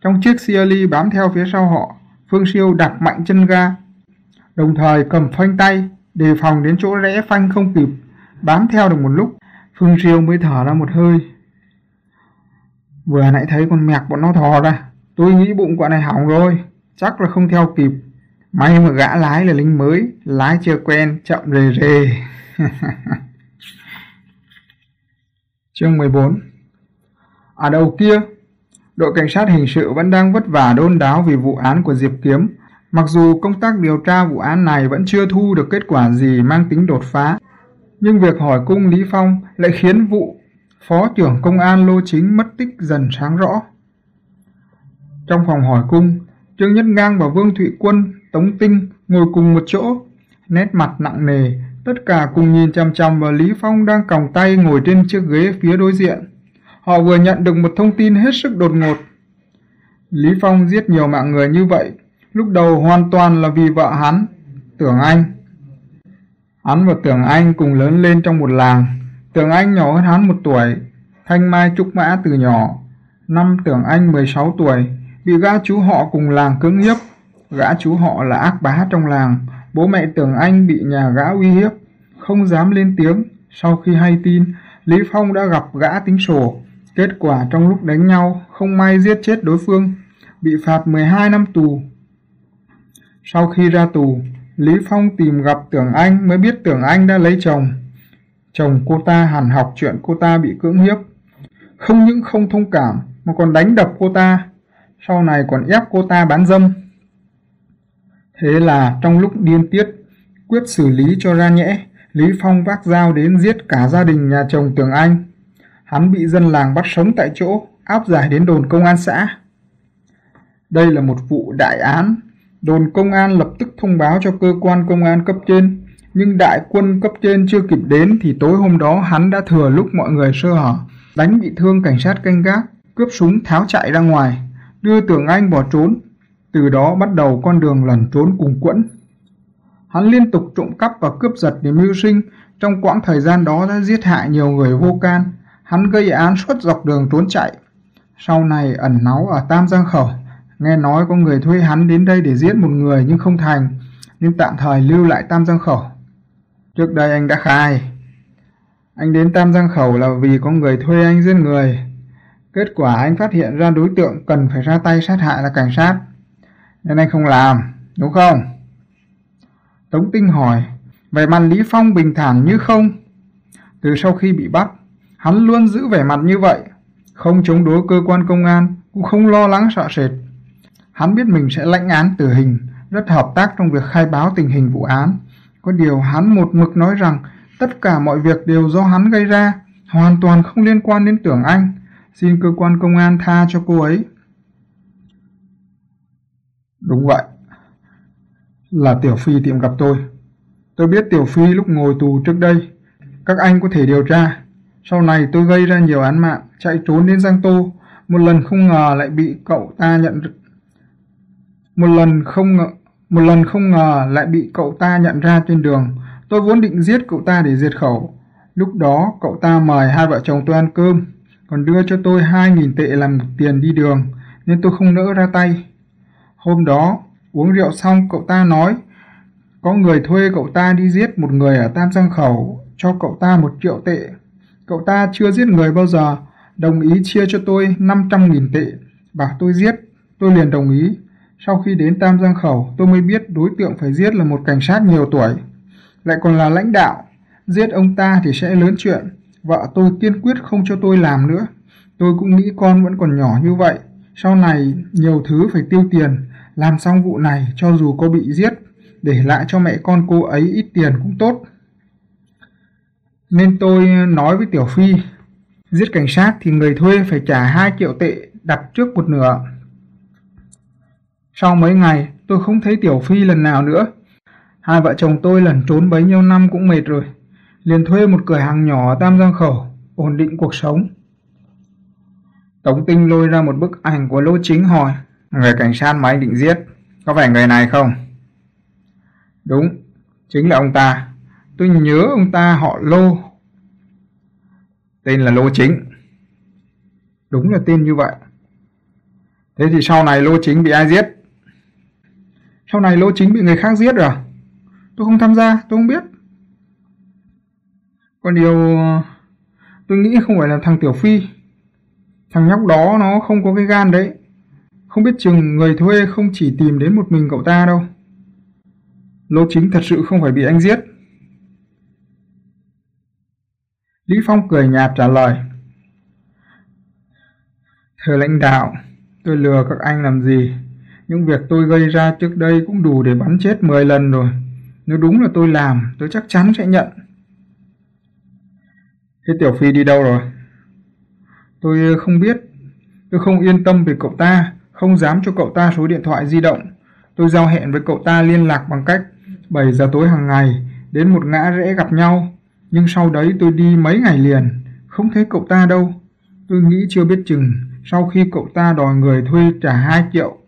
Trong chiếc CLI bám theo phía sau họ, Phương Siêu đạp mạnh chân ga, đồng thời cầm phanh tay, đề phòng đến chỗ rẽ phanh không kịp, bám theo được một lúc, Phương Siêu mới thở ra một hơi. Vừa nãy thấy con mẹc bọn nó thò ra, tôi nghĩ bụng quả này hỏng rồi, chắc là không theo kịp. May mà gã lái là lính mới, lái chưa quen, chậm rề rề. Chương 14 Ở à đầu kia, đội cảnh sát hình sự vẫn đang vất vả đôn đáo vì vụ án của Diệp Kiếm. Mặc dù công tác điều tra vụ án này vẫn chưa thu được kết quả gì mang tính đột phá, nhưng việc hỏi cung Lý Phong lại khiến vụ phó trưởng công an Lô Chính mất tích dần sáng rõ. Trong phòng hỏi cung, Trương Nhất Ngang và Vương Thụy Quân, Tống Tinh ngồi cùng một chỗ, nét mặt nặng nề, tất cả cùng nhìn chằm chằm vào Lý Phong đang còng tay ngồi trên chiếc ghế phía đối diện. Họ vừa nhận được một thông tin hết sức đột ngột. Lý Phong giết nhiều mạng người như vậy, lúc đầu hoàn toàn là vì vợ hắn, Tưởng Anh. Hắn và Tưởng Anh cùng lớn lên trong một làng. Tưởng Anh nhỏ hơn hắn một tuổi, thanh mai trúc mã từ nhỏ. Năm Tưởng Anh 16 tuổi, bị gã chú họ cùng làng cưỡng hiếp. Gã chú họ là ác bá trong làng, bố mẹ Tưởng Anh bị nhà gã uy hiếp, không dám lên tiếng. Sau khi hay tin, Lý Phong đã gặp gã tính sổ. Kết quả trong lúc đánh nhau, không may giết chết đối phương, bị phạt 12 năm tù. Sau khi ra tù, Lý Phong tìm gặp Tưởng Anh mới biết Tưởng Anh đã lấy chồng. Chồng cô ta hẳn học chuyện cô ta bị cưỡng hiếp. Không những không thông cảm mà còn đánh đập cô ta. Sau này còn ép cô ta bán dâm. Thế là trong lúc điên tiết, quyết xử lý cho ra nhẽ, Lý Phong vác dao đến giết cả gia đình nhà chồng Tường Anh. Hắn bị dân làng bắt sống tại chỗ, áp giải đến đồn công an xã. Đây là một vụ đại án Đồn công an lập tức thông báo cho cơ quan công an cấp trên, nhưng đại quân cấp trên chưa kịp đến thì tối hôm đó hắn đã thừa lúc mọi người sơ hở, đánh bị thương cảnh sát canh gác, cướp súng tháo chạy ra ngoài, đưa Tưởng Anh bỏ trốn. Từ đó bắt đầu con đường lẩn trốn cùng quẫn. Hắn liên tục trộm cắp và cướp giật để mưu sinh, trong quãng thời gian đó đã giết hại nhiều người vô can. Hắn gây án suốt dọc đường trốn chạy. Sau này ẩn náu ở Tam Giang Khẩu, Nghe nói có người thuê hắn đến đây để giết một người nhưng không thành, nên tạm thời lưu lại Tam Giang Khẩu. Trước đây anh đã khai, anh đến Tam Giang Khẩu là vì có người thuê anh giết người. Kết quả anh phát hiện ra đối tượng cần phải ra tay sát hại là cảnh sát, nên anh không làm, đúng không? Tống Tinh hỏi, vẻ mặt Lý Phong bình thản như không. Từ sau khi bị bắt, hắn luôn giữ vẻ mặt như vậy, không chống đối cơ quan công an, cũng không lo lắng sợ sệt. Hắn biết mình sẽ lãnh án tử hình, rất hợp tác trong việc khai báo tình hình vụ án. Có điều hắn một mực nói rằng tất cả mọi việc đều do hắn gây ra, hoàn toàn không liên quan đến tưởng anh. Xin cơ quan công an tha cho cô ấy. Đúng vậy. Là Tiểu Phi tiệm gặp tôi. Tôi biết Tiểu Phi lúc ngồi tù trước đây. Các anh có thể điều tra. Sau này tôi gây ra nhiều án mạng, chạy trốn đến Giang Tô. Một lần không ngờ lại bị cậu ta nhận một lần không ngờ, một lần không ngờ lại bị cậu ta nhận ra trên đường. Tôi vốn định giết cậu ta để diệt khẩu. Lúc đó cậu ta mời hai vợ chồng tôi ăn cơm, còn đưa cho tôi hai nghìn tệ làm tiền đi đường, nên tôi không nỡ ra tay. Hôm đó, uống rượu xong cậu ta nói, có người thuê cậu ta đi giết một người ở Tam Giang Khẩu, cho cậu ta một triệu tệ. Cậu ta chưa giết người bao giờ, đồng ý chia cho tôi 500.000 tệ, bảo tôi giết, tôi liền đồng ý. Sau khi đến Tam Giang Khẩu, tôi mới biết đối tượng phải giết là một cảnh sát nhiều tuổi, lại còn là lãnh đạo. Giết ông ta thì sẽ lớn chuyện. Vợ tôi kiên quyết không cho tôi làm nữa. Tôi cũng nghĩ con vẫn còn nhỏ như vậy. Sau này nhiều thứ phải tiêu tiền. Làm xong vụ này cho dù có bị giết, để lại cho mẹ con cô ấy ít tiền cũng tốt. Nên tôi nói với Tiểu Phi, giết cảnh sát thì người thuê phải trả 2 triệu tệ đặt trước một nửa. Sau mấy ngày, tôi không thấy Tiểu Phi lần nào nữa. Hai vợ chồng tôi lần trốn bấy nhiêu năm cũng mệt rồi. Liền thuê một cửa hàng nhỏ ở Tam Giang Khẩu, ổn định cuộc sống. Tống Tinh lôi ra một bức ảnh của Lô Chính hỏi, người cảnh sát máy định giết, Có phải người này không? Đúng, chính là ông ta. Tôi nhớ ông ta họ Lô. Tên là Lô Chính. Đúng là tên như vậy. Thế thì sau này Lô Chính bị ai giết? Sau này Lô Chính bị người khác giết rồi à? Tôi không tham gia, tôi không biết. Còn điều tôi nghĩ không phải là thằng Tiểu Phi. Thằng nhóc đó nó không có cái gan đấy. Không biết chừng người thuê không chỉ tìm đến một mình cậu ta đâu. Lô chính thật sự không phải bị anh giết. Lý Phong cười nhạt trả lời. Thưa lãnh đạo, tôi lừa các anh làm gì? Những việc tôi gây ra trước đây cũng đủ để bắn chết 10 lần rồi. Nếu đúng là tôi làm, tôi chắc chắn sẽ nhận. Thế Tiểu Phi đi đâu rồi? Tôi không biết. Tôi không yên tâm về cậu ta, không dám cho cậu ta số điện thoại di động. Tôi giao hẹn với cậu ta liên lạc bằng cách 7 giờ tối hàng ngày đến một ngã rẽ gặp nhau. Nhưng sau đấy tôi đi mấy ngày liền, không thấy cậu ta đâu. Tôi nghĩ chưa biết chừng, sau khi cậu ta đòi người thuê trả 2 triệu,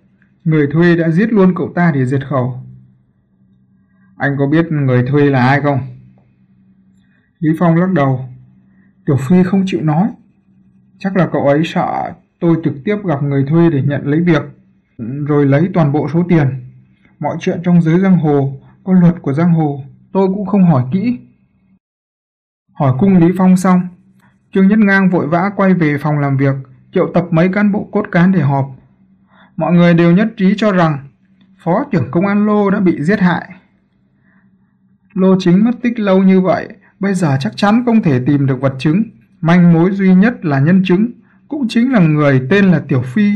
người thuê đã giết luôn cậu ta để diệt khẩu. Anh có biết người thuê là ai không? Lý Phong lắc đầu. Tiểu Phi không chịu nói. Chắc là cậu ấy sợ tôi trực tiếp gặp người thuê để nhận lấy việc, rồi lấy toàn bộ số tiền. Mọi chuyện trong giới giang hồ, có luật của giang hồ, tôi cũng không hỏi kỹ. Hỏi cung Lý Phong xong, Trương Nhất Ngang vội vã quay về phòng làm việc, triệu tập mấy cán bộ cốt cán để họp. Mọi người đều nhất trí cho rằng Phó trưởng công an Lô đã bị giết hại. Lô chính mất tích lâu như vậy, bây giờ chắc chắn không thể tìm được vật chứng. Manh mối duy nhất là nhân chứng, cũng chính là người tên là Tiểu Phi.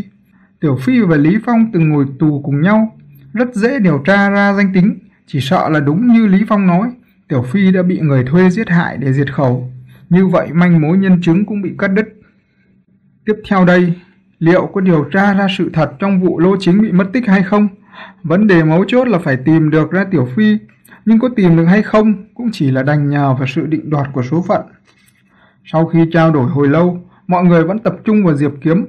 Tiểu Phi và Lý Phong từng ngồi tù cùng nhau, rất dễ điều tra ra danh tính, chỉ sợ là đúng như Lý Phong nói, Tiểu Phi đã bị người thuê giết hại để diệt khẩu. Như vậy manh mối nhân chứng cũng bị cắt đứt. Tiếp theo đây, liệu có điều tra ra sự thật trong vụ lô chính bị mất tích hay không? Vấn đề mấu chốt là phải tìm được ra Tiểu Phi, nhưng có tìm được hay không cũng chỉ là đành nhờ vào sự định đoạt của số phận. Sau khi trao đổi hồi lâu, mọi người vẫn tập trung vào Diệp Kiếm.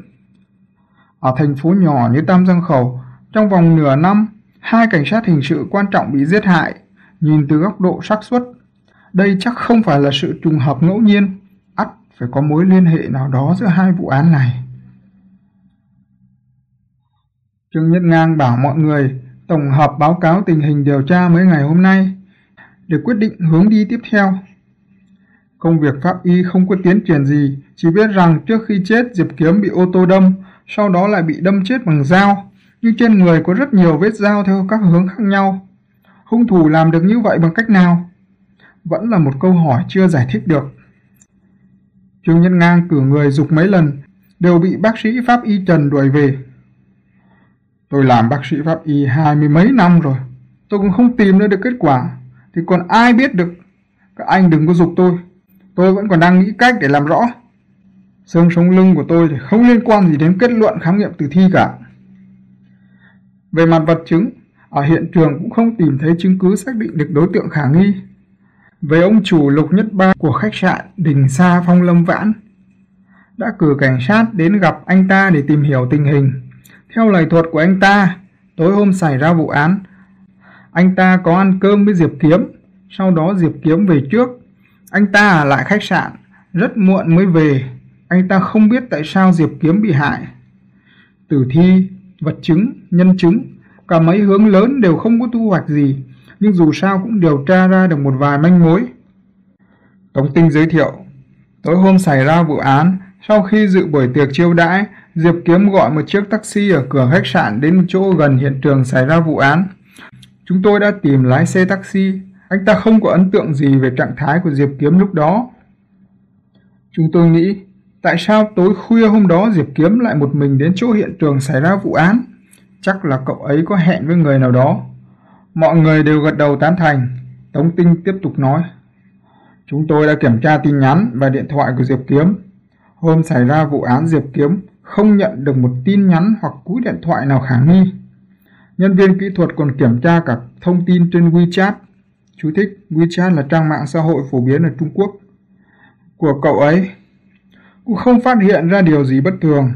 Ở thành phố nhỏ như Tam Giang Khẩu, trong vòng nửa năm, hai cảnh sát hình sự quan trọng bị giết hại. Nhìn từ góc độ xác suất, đây chắc không phải là sự trùng hợp ngẫu nhiên, ắt phải có mối liên hệ nào đó giữa hai vụ án này. Trương Nhất Ngang bảo mọi người tổng hợp báo cáo tình hình điều tra mấy ngày hôm nay để quyết định hướng đi tiếp theo. Công việc pháp y không có tiến triển gì, chỉ biết rằng trước khi chết Diệp Kiếm bị ô tô đâm, sau đó lại bị đâm chết bằng dao, nhưng trên người có rất nhiều vết dao theo các hướng khác nhau. Hung thủ làm được như vậy bằng cách nào? Vẫn là một câu hỏi chưa giải thích được. Trương Nhân Ngang cử người dục mấy lần, đều bị bác sĩ pháp y Trần đuổi về. Tôi làm bác sĩ pháp y hai mươi mấy năm rồi, tôi cũng không tìm ra được kết quả, thì còn ai biết được. Các anh đừng có dục tôi, tôi vẫn còn đang nghĩ cách để làm rõ. Xương sống lưng của tôi thì không liên quan gì đến kết luận khám nghiệm tử thi cả. Về mặt vật chứng, ở hiện trường cũng không tìm thấy chứng cứ xác định được đối tượng khả nghi. Về ông chủ Lục Nhất Ba của khách sạn Đình Sa Phong Lâm Vãn, đã cử cảnh sát đến gặp anh ta để tìm hiểu tình hình. Theo lời thuật của anh ta, tối hôm xảy ra vụ án, anh ta có ăn cơm với Diệp Kiếm, sau đó Diệp Kiếm về trước. Anh ta ở lại khách sạn, rất muộn mới về. Anh ta không biết tại sao Diệp Kiếm bị hại. Tử thi, vật chứng, nhân chứng, cả mấy hướng lớn đều không có thu hoạch gì, nhưng dù sao cũng điều tra ra được một vài manh mối. Tống Tinh giới thiệu, tối hôm xảy ra vụ án, sau khi dự buổi tiệc chiêu đãi, Diệp Kiếm gọi một chiếc taxi ở cửa khách sạn đến chỗ gần hiện trường xảy ra vụ án. Chúng tôi đã tìm lái xe taxi, anh ta không có ấn tượng gì về trạng thái của Diệp Kiếm lúc đó. Chúng tôi nghĩ, tại sao tối khuya hôm đó Diệp Kiếm lại một mình đến chỗ hiện trường xảy ra vụ án? Chắc là cậu ấy có hẹn với người nào đó. Mọi người đều gật đầu tán thành. Tống Tinh tiếp tục nói. Chúng tôi đã kiểm tra tin nhắn và điện thoại của Diệp Kiếm. Hôm xảy ra vụ án Diệp Kiếm không nhận được một tin nhắn hoặc cú điện thoại nào khả nghi. Nhân viên kỹ thuật còn kiểm tra cả thông tin trên WeChat. Chú thích, WeChat là trang mạng xã hội phổ biến ở Trung Quốc. Của cậu ấy cũng không phát hiện ra điều gì bất thường.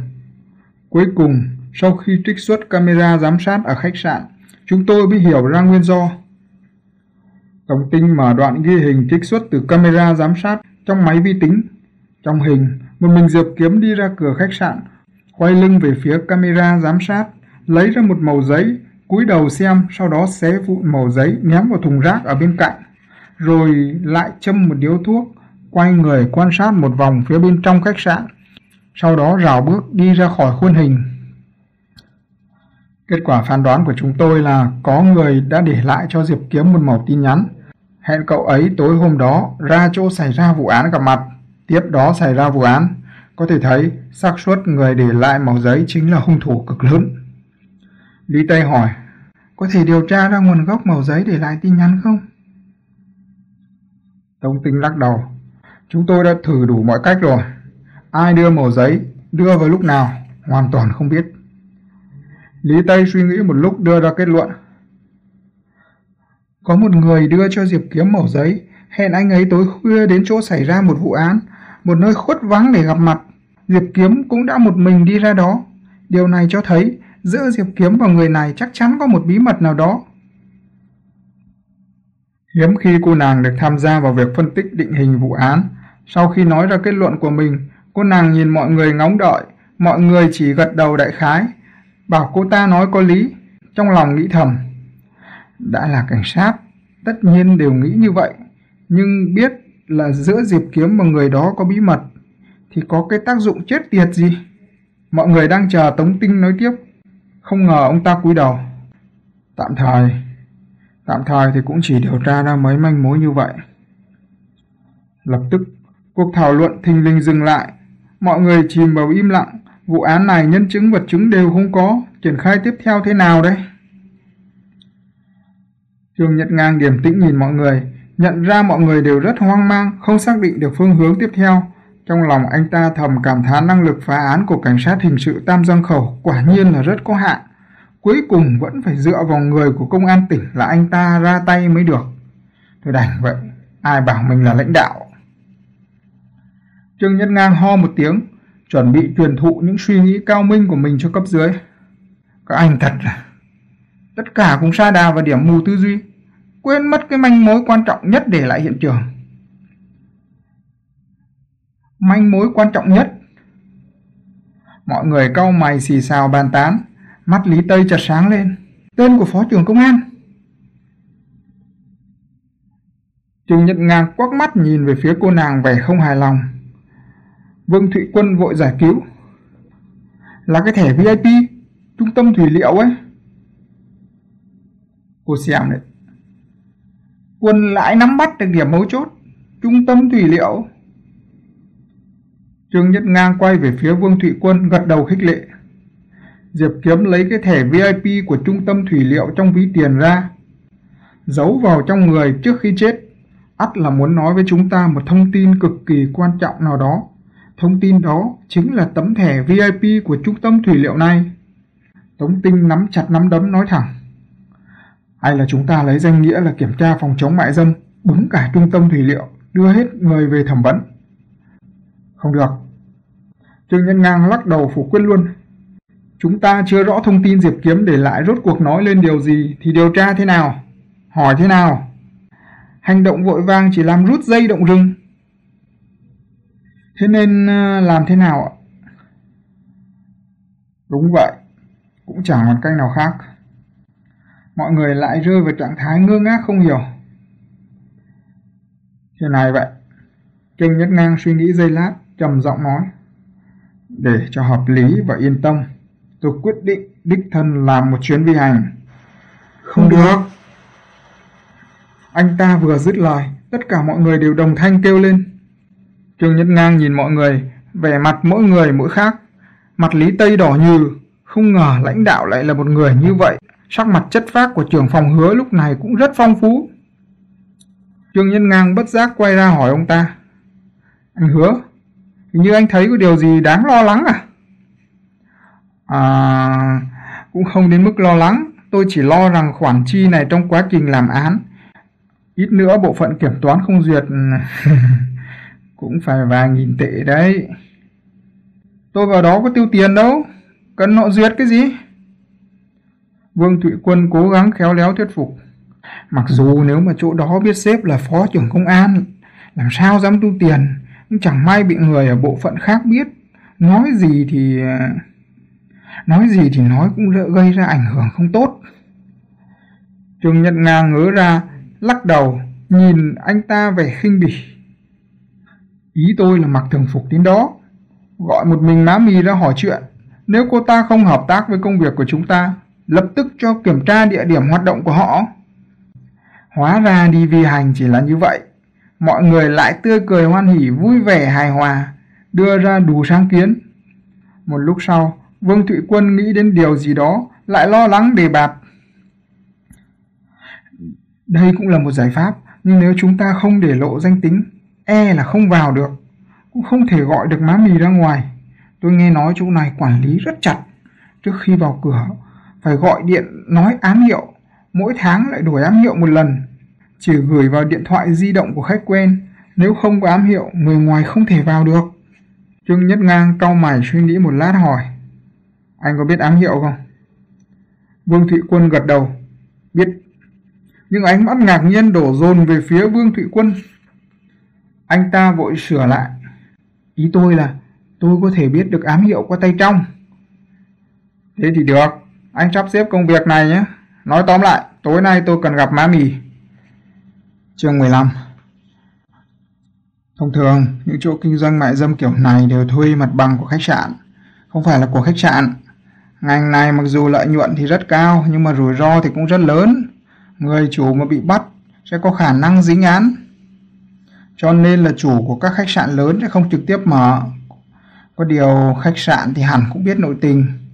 Cuối cùng, sau khi trích xuất camera giám sát ở khách sạn, chúng tôi mới hiểu ra nguyên do. Tổng tinh mở đoạn ghi hình trích xuất từ camera giám sát trong máy vi tính. Trong hình, một mình Diệp Kiếm đi ra cửa khách sạn, quay lưng về phía camera giám sát, lấy ra một màu giấy, cúi đầu xem, sau đó xé vụn màu giấy ném vào thùng rác ở bên cạnh, rồi lại châm một điếu thuốc, quay người quan sát một vòng phía bên trong khách sạn, sau đó rào bước đi ra khỏi khuôn hình. Kết quả phán đoán của chúng tôi là có người đã để lại cho Diệp Kiếm một mẩu tin nhắn. Hẹn cậu ấy tối hôm đó ra chỗ xảy ra vụ án gặp mặt. Tiếp đó xảy ra vụ án. Có thể thấy xác suất người để lại màu giấy chính là hung thủ cực lớn. Lý Tây hỏi, có thể điều tra ra nguồn gốc màu giấy để lại tin nhắn không? Tông Tinh lắc đầu, chúng tôi đã thử đủ mọi cách rồi. Ai đưa màu giấy, đưa vào lúc nào, hoàn toàn không biết. Lý Tây suy nghĩ một lúc đưa ra kết luận. Có một người đưa cho Diệp Kiếm màu giấy, hẹn anh ấy tối khuya đến chỗ xảy ra một vụ án, một nơi khuất vắng để gặp mặt. Diệp Kiếm cũng đã một mình đi ra đó. Điều này cho thấy giữa Diệp Kiếm và người này chắc chắn có một bí mật nào đó. Hiếm khi cô nàng được tham gia vào việc phân tích định hình vụ án. Sau khi nói ra kết luận của mình, cô nàng nhìn mọi người ngóng đợi, mọi người chỉ gật đầu đại khái, bảo cô ta nói có lý, trong lòng nghĩ thầm. Đã là cảnh sát, tất nhiên đều nghĩ như vậy, nhưng biết là giữa Diệp Kiếm và người đó có bí mật, thì có cái tác dụng chết tiệt gì? Mọi người đang chờ Tống Tinh nói tiếp, không ngờ ông ta cúi đầu. Tạm thời, tạm thời thì cũng chỉ điều tra ra mấy manh mối như vậy. Lập tức, cuộc thảo luận thình lình dừng lại, mọi người chìm vào im lặng, vụ án này nhân chứng vật chứng đều không có, triển khai tiếp theo thế nào đây? Trương Nhật Ngang điềm tĩnh nhìn mọi người, nhận ra mọi người đều rất hoang mang, không xác định được phương hướng tiếp theo. Trong lòng anh ta thầm cảm thán năng lực phá án của cảnh sát hình sự Tam Giang Khẩu quả nhiên là rất có hạn. Cuối cùng vẫn phải dựa vào người của công an tỉnh là anh ta ra tay mới được. Tôi đành vậy, ai bảo mình là lãnh đạo. Trương Nhất Ngang ho một tiếng, chuẩn bị truyền thụ những suy nghĩ cao minh của mình cho cấp dưới. Các anh thật là tất cả cũng xa đà vào điểm mù tư duy, quên mất cái manh mối quan trọng nhất để lại hiện trường. Manh mối quan trọng nhất. Mọi người cau mày xì xào bàn tán, mắt Lý Tây chợt sáng lên. Tên của phó trưởng công an. Trương Nhật Ngang quắc mắt nhìn về phía cô nàng vẻ không hài lòng. Vương Thụy Quân vội giải cứu. Là cái thẻ VIP, trung tâm thủy liệu ấy. Cô xem đấy. Quân lại nắm bắt được điểm mấu chốt, trung tâm thủy liệu. Trương Nhất Ngang quay về phía Vương Thụy Quân gật đầu khích lệ. Diệp Kiếm lấy cái thẻ VIP của trung tâm thủy liệu trong ví tiền ra, giấu vào trong người trước khi chết. ắt là muốn nói với chúng ta một thông tin cực kỳ quan trọng nào đó. Thông tin đó chính là tấm thẻ VIP của trung tâm thủy liệu này. Tống Tinh nắm chặt nắm đấm nói thẳng. Hay là chúng ta lấy danh nghĩa là kiểm tra phòng chống mại dâm, bứng cả trung tâm thủy liệu, đưa hết người về thẩm vấn. Không được. Trương Nhân Ngang lắc đầu phủ quyết luôn. Chúng ta chưa rõ thông tin Diệp Kiếm để lại rốt cuộc nói lên điều gì thì điều tra thế nào? Hỏi thế nào? Hành động vội vàng chỉ làm rút dây động rừng. Thế nên ờ, làm thế nào ạ? Đúng vậy, cũng chẳng còn cách nào khác. Mọi người lại rơi vào trạng thái ngơ ngác không hiểu. Thế này vậy, Kinh Nhất Ngang suy nghĩ giây lát, trầm giọng nói. Để cho hợp lý và yên tâm, tôi quyết định đích thân làm một chuyến vi hành. Không được. Anh ta vừa dứt lời, tất cả mọi người đều đồng thanh kêu lên. Trương Nhất Ngang nhìn mọi người, vẻ mặt mỗi người mỗi khác. Mặt Lý Tây đỏ như, không ngờ lãnh đạo lại là một người như vậy. Sắc mặt chất phác của trưởng phòng hứa lúc này cũng rất phong phú. Trương Nhân Ngang bất giác quay ra hỏi ông ta. Anh hứa, hình như anh thấy có điều gì đáng lo lắng à? À, cũng không đến mức lo lắng. Tôi chỉ lo rằng khoản chi này trong quá trình làm án. Ít nữa bộ phận kiểm toán không duyệt cũng phải vài nghìn tệ đấy. Tôi vào đó có tiêu tiền đâu, cần họ duyệt cái gì? Vương Thụy Quân cố gắng khéo léo thuyết phục. Mặc dù nếu mà chỗ đó biết xếp là phó trưởng công an, làm sao dám tu tiền, nhưng chẳng may bị người ở bộ phận khác biết. Nói gì thì... Nói gì thì nói cũng gây ra ảnh hưởng không tốt. Trương Nhật Nga ngớ ra, lắc đầu, nhìn anh ta vẻ khinh bỉ. Ý tôi là mặc thường phục đến đó, gọi một mình má mì ra hỏi chuyện. Nếu cô ta không hợp tác với công việc của chúng ta, lập tức cho kiểm tra địa điểm hoạt động của họ. Hóa ra đi vi hành chỉ là như vậy. Mọi người lại tươi cười hoan hỉ vui vẻ hài hòa, đưa ra đủ sáng kiến. Một lúc sau, Vương Thụy Quân nghĩ đến điều gì đó, lại lo lắng đề bạt. Đây cũng là một giải pháp, nhưng nếu chúng ta không để lộ danh tính, e là không vào được, cũng không thể gọi được má mì ra ngoài. Tôi nghe nói chỗ này quản lý rất chặt. Trước khi vào cửa, phải gọi điện nói ám hiệu, mỗi tháng lại đổi ám hiệu một lần. Chỉ gửi vào điện thoại di động của khách quen, nếu không có ám hiệu, người ngoài không thể vào được. Trương Nhất Ngang cau mày suy nghĩ một lát hỏi. Anh có biết ám hiệu không? Vương Thụy Quân gật đầu. Biết. Nhưng ánh mắt ngạc nhiên đổ dồn về phía Vương Thụy Quân. Anh ta vội sửa lại. Ý tôi là tôi có thể biết được ám hiệu qua tay trong. Thế thì được, anh sắp xếp công việc này nhé. Nói tóm lại, tối nay tôi cần gặp má mì. Chương 15 Thông thường, những chỗ kinh doanh mại dâm kiểu này đều thuê mặt bằng của khách sạn, không phải là của khách sạn. Ngành này mặc dù lợi nhuận thì rất cao, nhưng mà rủi ro thì cũng rất lớn. Người chủ mà bị bắt sẽ có khả năng dính án. Cho nên là chủ của các khách sạn lớn sẽ không trực tiếp mở. Có điều khách sạn thì hẳn cũng biết nội tình.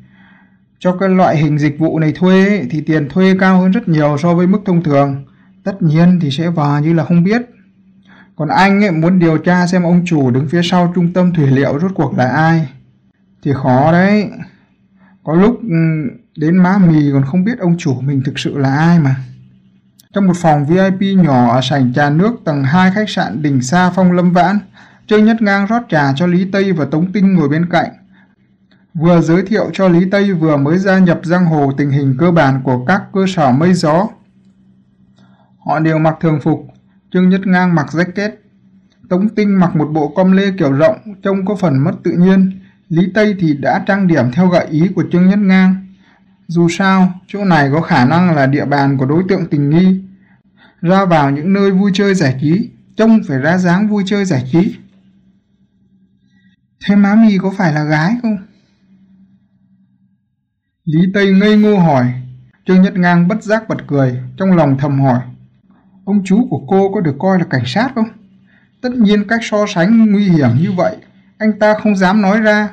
Cho cái loại hình dịch vụ này thuê thì tiền thuê cao hơn rất nhiều so với mức thông thường. Tất nhiên thì sẽ vào như là không biết. Còn anh ấy muốn điều tra xem ông chủ đứng phía sau trung tâm thủy liệu rốt cuộc là ai. Thì khó đấy. Có lúc ừ, đến má mì còn không biết ông chủ mình thực sự là ai mà. Trong một phòng VIP nhỏ ở sảnh trà nước tầng 2 khách sạn đỉnh xa phong lâm vãn, Trương Nhất Ngang rót trà cho Lý Tây và Tống Tinh ngồi bên cạnh. Vừa giới thiệu cho Lý Tây vừa mới gia nhập giang hồ tình hình cơ bản của các cơ sở mây gió. Họ đều mặc thường phục, Trương Nhất Ngang mặc jacket. Tống Tinh mặc một bộ com lê kiểu rộng, trông có phần mất tự nhiên. Lý Tây thì đã trang điểm theo gợi ý của Trương Nhất Ngang. Dù sao, chỗ này có khả năng là địa bàn của đối tượng tình nghi. Ra vào những nơi vui chơi giải trí, trông phải ra dáng vui chơi giải trí. Thế má mì có phải là gái không? Lý Tây ngây ngô hỏi. Trương Nhất Ngang bất giác bật cười, trong lòng thầm hỏi. Ông chú của cô có được coi là cảnh sát không? Tất nhiên cách so sánh nguy hiểm như vậy, anh ta không dám nói ra.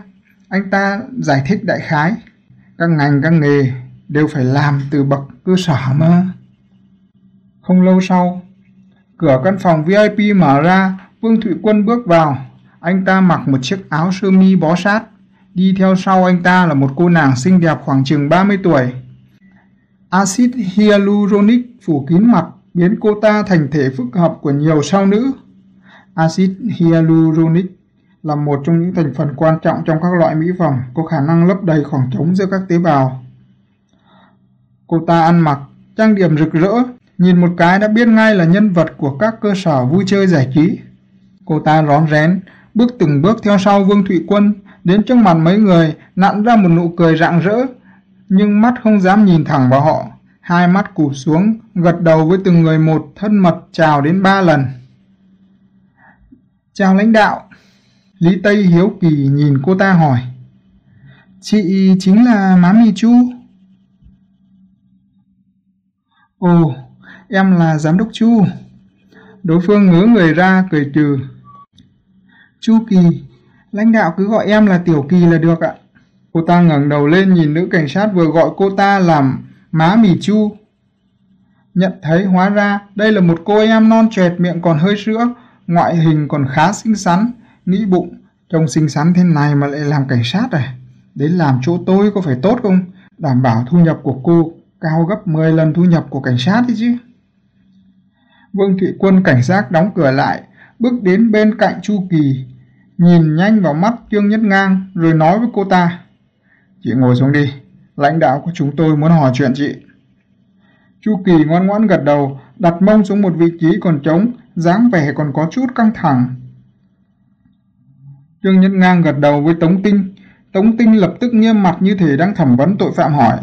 Anh ta giải thích đại khái. Các ngành các nghề đều phải làm từ bậc cơ sở mà. Không lâu sau, cửa căn phòng VIP mở ra, Vương Thụy Quân bước vào. Anh ta mặc một chiếc áo sơ mi bó sát. Đi theo sau anh ta là một cô nàng xinh đẹp khoảng chừng 30 tuổi. Acid hyaluronic phủ kín mặt biến cô ta thành thể phức hợp của nhiều sao nữ. Acid hyaluronic là một trong những thành phần quan trọng trong các loại mỹ phẩm có khả năng lấp đầy khoảng trống giữa các tế bào. Cô ta ăn mặc, trang điểm rực rỡ, nhìn một cái đã biết ngay là nhân vật của các cơ sở vui chơi giải trí. Cô ta rón rén, bước từng bước theo sau Vương Thụy Quân, đến trước mặt mấy người, nặn ra một nụ cười rạng rỡ, nhưng mắt không dám nhìn thẳng vào họ. Hai mắt cụp xuống, gật đầu với từng người một, thân mật chào đến ba lần. Chào lãnh đạo. Lý Tây hiếu kỳ nhìn cô ta hỏi. Chị chính là má mì chu? Ồ, em là giám đốc chu. Đối phương ngứa người ra cười trừ. Chu Kỳ, lãnh đạo cứ gọi em là Tiểu Kỳ là được ạ. Cô ta ngẩng đầu lên nhìn nữ cảnh sát vừa gọi cô ta làm má mì chu. Nhận thấy hóa ra đây là một cô em non trẻ miệng còn hơi sữa, ngoại hình còn khá xinh xắn, nghĩ bụng, trông xinh xắn thế này mà lại làm cảnh sát à? Đến làm chỗ tôi có phải tốt không? Đảm bảo thu nhập của cô cao gấp 10 lần thu nhập của cảnh sát đấy chứ. Vương Thụy Quân cảnh giác đóng cửa lại, bước đến bên cạnh Chu Kỳ, nhìn nhanh vào mắt Trương Nhất Ngang rồi nói với cô ta. Chị ngồi xuống đi, lãnh đạo của chúng tôi muốn hỏi chuyện chị. Chu Kỳ ngoan ngoãn gật đầu, đặt mông xuống một vị trí còn trống, dáng vẻ còn có chút căng thẳng. Trương Nhất Ngang gật đầu với Tống Tinh. Tống Tinh lập tức nghiêm mặt như thể đang thẩm vấn tội phạm hỏi.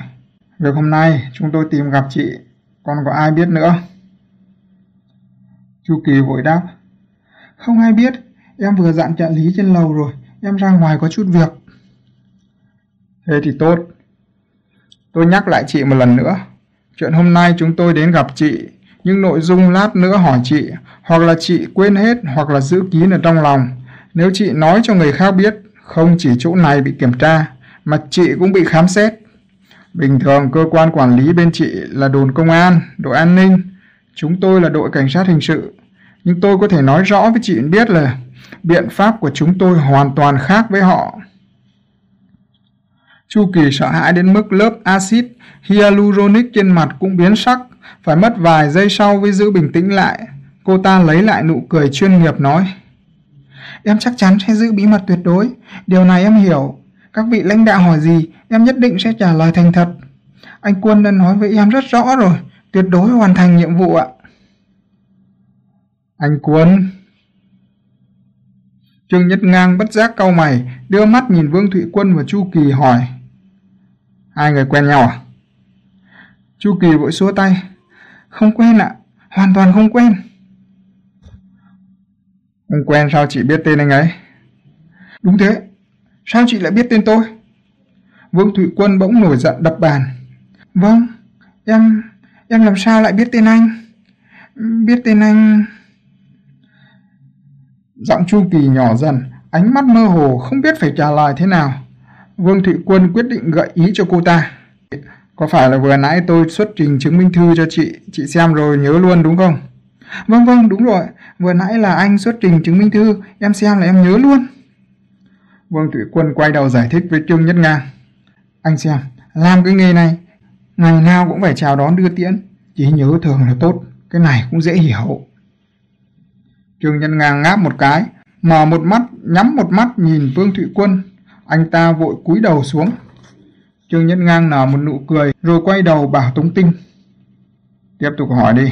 Việc hôm nay chúng tôi tìm gặp chị, còn có ai biết nữa? Chu Kỳ vội đáp. Không ai biết, em vừa dặn trợ lý trên lầu rồi, em ra ngoài có chút việc. Thế thì tốt. Tôi nhắc lại chị một lần nữa. Chuyện hôm nay chúng tôi đến gặp chị, nhưng nội dung lát nữa hỏi chị, hoặc là chị quên hết hoặc là giữ kín ở trong lòng. Nếu chị nói cho người khác biết, không chỉ chỗ này bị kiểm tra, mà chị cũng bị khám xét. Bình thường cơ quan quản lý bên chị là đồn công an, đội an ninh, chúng tôi là đội cảnh sát hình sự. Nhưng tôi có thể nói rõ với chị biết là biện pháp của chúng tôi hoàn toàn khác với họ. Chu Kỳ sợ hãi đến mức lớp axit hyaluronic trên mặt cũng biến sắc, phải mất vài giây sau mới giữ bình tĩnh lại. Cô ta lấy lại nụ cười chuyên nghiệp nói. Em chắc chắn sẽ giữ bí mật tuyệt đối, điều này em hiểu. Các vị lãnh đạo hỏi gì, em nhất định sẽ trả lời thành thật. Anh Quân đã nói với em rất rõ rồi, tuyệt đối hoàn thành nhiệm vụ ạ. Anh Quân... Trương Nhất Ngang bất giác cau mày, đưa mắt nhìn Vương Thụy Quân và Chu Kỳ hỏi. Hai người quen nhau à? Chu Kỳ vội xua tay. Không quen ạ, hoàn toàn không quen. Không quen sao chị biết tên anh ấy? Đúng thế, sao chị lại biết tên tôi? Vương Thụy Quân bỗng nổi giận đập bàn. Vâng, em, em làm sao lại biết tên anh? Biết tên anh... Giọng Chu Kỳ nhỏ dần, ánh mắt mơ hồ không biết phải trả lời thế nào. Vương Thị Quân quyết định gợi ý cho cô ta. Có phải là vừa nãy tôi xuất trình chứng minh thư cho chị, chị xem rồi nhớ luôn đúng không? Vâng vâng, đúng rồi. Vừa nãy là anh xuất trình chứng minh thư, em xem là em nhớ luôn. Vương Thủy Quân quay đầu giải thích với Trương Nhất Ngang. Anh xem, làm cái nghề này, ngày nào cũng phải chào đón đưa tiễn. Chỉ nhớ thường là tốt, cái này cũng dễ hiểu. Trương Nhân Ngang ngáp một cái, mở một mắt, nhắm một mắt nhìn Vương Thụy Quân. Anh ta vội cúi đầu xuống. Trương Nhân Ngang nở một nụ cười, rồi quay đầu bảo Tống Tinh. Tiếp tục hỏi đi.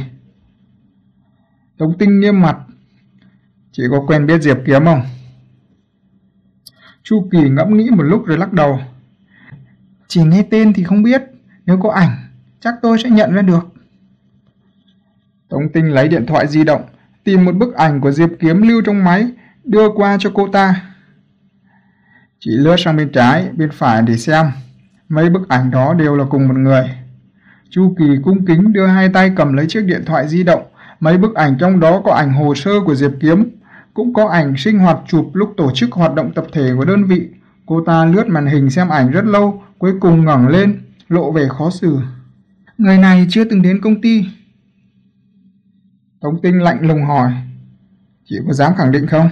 Tống Tinh nghiêm mặt. Chị có quen biết Diệp Kiếm không? Chu Kỳ ngẫm nghĩ một lúc rồi lắc đầu. Chỉ nghe tên thì không biết, nếu có ảnh, chắc tôi sẽ nhận ra được. Tống Tinh lấy điện thoại di động, tìm một bức ảnh của Diệp Kiếm lưu trong máy, đưa qua cho cô ta. Chị lướt sang bên trái, bên phải để xem. Mấy bức ảnh đó đều là cùng một người. Chu Kỳ cung kính đưa hai tay cầm lấy chiếc điện thoại di động. Mấy bức ảnh trong đó có ảnh hồ sơ của Diệp Kiếm, cũng có ảnh sinh hoạt chụp lúc tổ chức hoạt động tập thể của đơn vị. Cô ta lướt màn hình xem ảnh rất lâu, cuối cùng ngẩng lên, lộ vẻ khó xử. Người này chưa từng đến công ty. Tống Tinh lạnh lùng hỏi, chị có dám khẳng định không?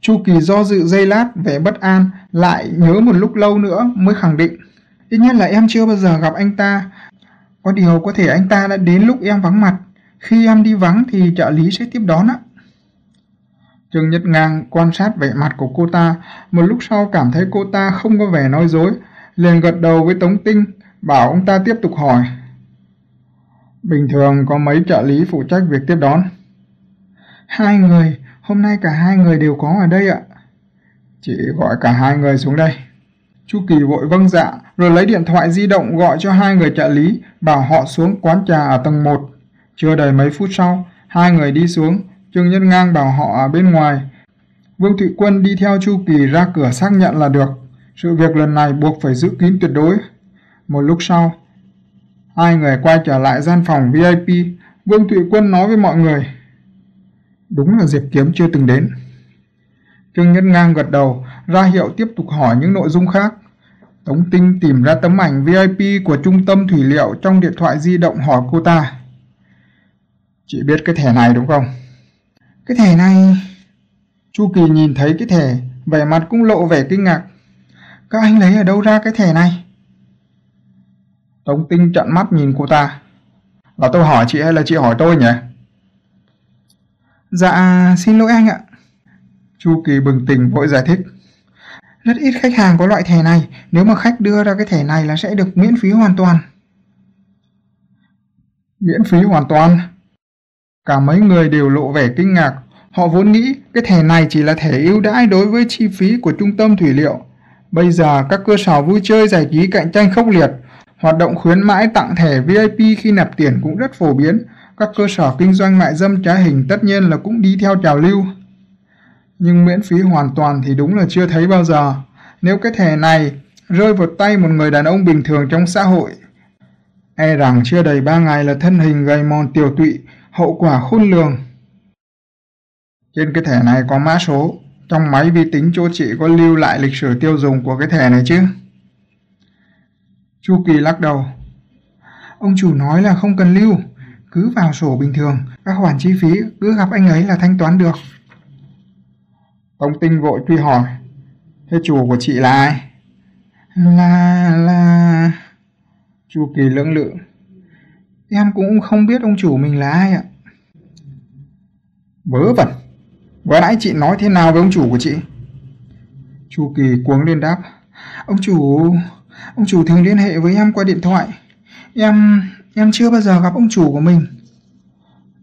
Chu Kỳ do dự dây lát, vẻ bất an, lại nhớ một lúc lâu nữa mới khẳng định. Ít nhất là em chưa bao giờ gặp anh ta. Có điều có thể anh ta đã đến lúc em vắng mặt. Khi em đi vắng thì trợ lý sẽ tiếp đón ạ. Trương Nhất Ngang quan sát vẻ mặt của cô ta, một lúc sau cảm thấy cô ta không có vẻ nói dối, liền gật đầu với Tống Tinh, bảo ông ta tiếp tục hỏi. Bình thường có mấy trợ lý phụ trách việc tiếp đón? Hai người, hôm nay cả hai người đều có ở đây ạ. Chị gọi cả hai người xuống đây. Chu Kỳ vội vâng dạ, rồi lấy điện thoại di động gọi cho hai người trợ lý, bảo họ xuống quán trà ở tầng 1. Chưa đầy mấy phút sau, hai người đi xuống, Trương Nhân Ngang bảo họ ở bên ngoài. Vương Thụy Quân đi theo Chu Kỳ ra cửa xác nhận là được. Sự việc lần này buộc phải giữ kín tuyệt đối. Một lúc sau, hai người quay trở lại gian phòng VIP. Vương Thụy Quân nói với mọi người. Đúng là Diệp Kiếm chưa từng đến. Trương Nhân Ngang gật đầu, ra hiệu tiếp tục hỏi những nội dung khác. Tống Tinh tìm ra tấm ảnh VIP của trung tâm thủy liệu trong điện thoại di động hỏi cô ta. Chị biết cái thẻ này đúng không? Cái thẻ này... Chu Kỳ nhìn thấy cái thẻ, vẻ mặt cũng lộ vẻ kinh ngạc. Các anh lấy ở đâu ra cái thẻ này? Tống Tinh trận mắt nhìn cô ta. Là tôi hỏi chị hay là chị hỏi tôi nhỉ? Dạ, xin lỗi anh ạ. Chu Kỳ bừng tỉnh vội giải thích. Rất ít khách hàng có loại thẻ này, nếu mà khách đưa ra cái thẻ này là sẽ được miễn phí hoàn toàn. Miễn phí hoàn toàn? Cả mấy người đều lộ vẻ kinh ngạc, họ vốn nghĩ cái thẻ này chỉ là thẻ ưu đãi đối với chi phí của trung tâm thủy liệu. Bây giờ các cơ sở vui chơi giải trí cạnh tranh khốc liệt, hoạt động khuyến mãi tặng thẻ VIP khi nạp tiền cũng rất phổ biến, các cơ sở kinh doanh mại dâm trá hình tất nhiên là cũng đi theo trào lưu. Nhưng miễn phí hoàn toàn thì đúng là chưa thấy bao giờ. Nếu cái thẻ này rơi vào tay một người đàn ông bình thường trong xã hội, e rằng chưa đầy ba ngày là thân hình gầy mòn tiều tụy, hậu quả khôn lường. Trên cái thẻ này có mã số, trong máy vi tính chỗ chị có lưu lại lịch sử tiêu dùng của cái thẻ này chứ? Chu Kỳ lắc đầu. Ông chủ nói là không cần lưu, cứ vào sổ bình thường, các khoản chi phí cứ gặp anh ấy là thanh toán được. Tống Tinh vội truy hỏi, thế chủ của chị là ai? Là... là... Chu Kỳ lưỡng lự. Em cũng không biết ông chủ mình là ai ạ. Bớ vẩn. Vừa nãy chị nói thế nào với ông chủ của chị? Chu Kỳ cuống lên đáp. Ông chủ... Ông chủ thường liên hệ với em qua điện thoại. Em... em chưa bao giờ gặp ông chủ của mình.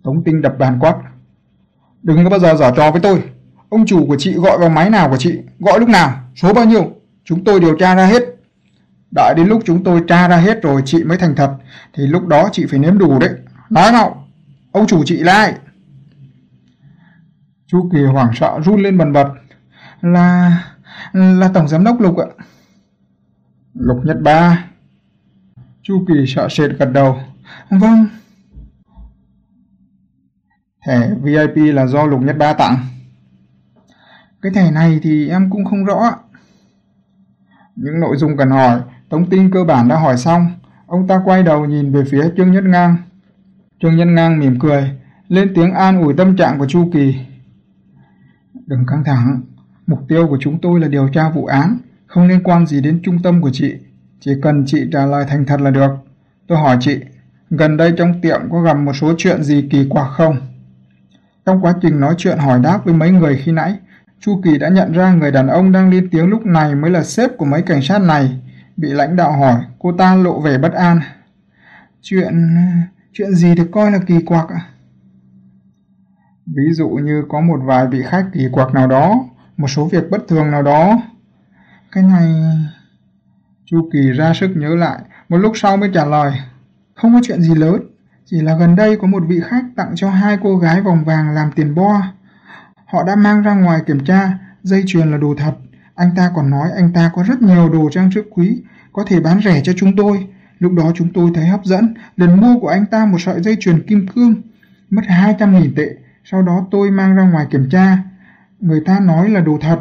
Tống Tinh đập bàn quát. Đừng có bao giờ giả trò với tôi. Ông chủ của chị gọi vào máy nào của chị, gọi lúc nào, số bao nhiêu, chúng tôi điều tra ra hết. Đợi đến lúc chúng tôi tra ra hết rồi chị mới thành thật, thì lúc đó chị phải nếm đủ đấy. Nói nào, ông chủ chị là ai? Chu Kỳ hoảng sợ run lên bần bật. Là... là Tổng Giám đốc Lục ạ. Lục Nhất Ba. Chu Kỳ sợ sệt gật đầu. Vâng. Thẻ VIP là do Lục Nhất Ba tặng. Cái thẻ này thì em cũng không rõ. Những nội dung cần hỏi, thông tin cơ bản đã hỏi xong. Ông ta quay đầu nhìn về phía Trương Nhất Ngang. Trương Nhất Ngang mỉm cười, lên tiếng an ủi tâm trạng của Chu Kỳ. Đừng căng thẳng, mục tiêu của chúng tôi là điều tra vụ án, không liên quan gì đến trung tâm của chị. Chỉ cần chị trả lời thành thật là được. Tôi hỏi chị, gần đây trong tiệm có gặp một số chuyện gì kỳ quặc không? Trong quá trình nói chuyện hỏi đáp với mấy người khi nãy, Chu Kỳ đã nhận ra người đàn ông đang lên tiếng lúc này mới là sếp của mấy cảnh sát này. Bị lãnh đạo hỏi, cô ta lộ vẻ bất an. Chuyện... chuyện gì được coi là kỳ quặc ạ? Ví dụ như có một vài vị khách kỳ quặc nào đó, một số việc bất thường nào đó. Cái này... Chu Kỳ ra sức nhớ lại, một lúc sau mới trả lời. Không có chuyện gì lớn, chỉ là gần đây có một vị khách tặng cho hai cô gái vòng vàng làm tiền bo. Họ đã mang ra ngoài kiểm tra, dây chuyền là đồ thật. Anh ta còn nói anh ta có rất nhiều đồ trang sức quý, có thể bán rẻ cho chúng tôi. Lúc đó chúng tôi thấy hấp dẫn, liền mua của anh ta một sợi dây chuyền kim cương, mất 200.000 tệ. Sau đó tôi mang ra ngoài kiểm tra. Người ta nói là đồ thật,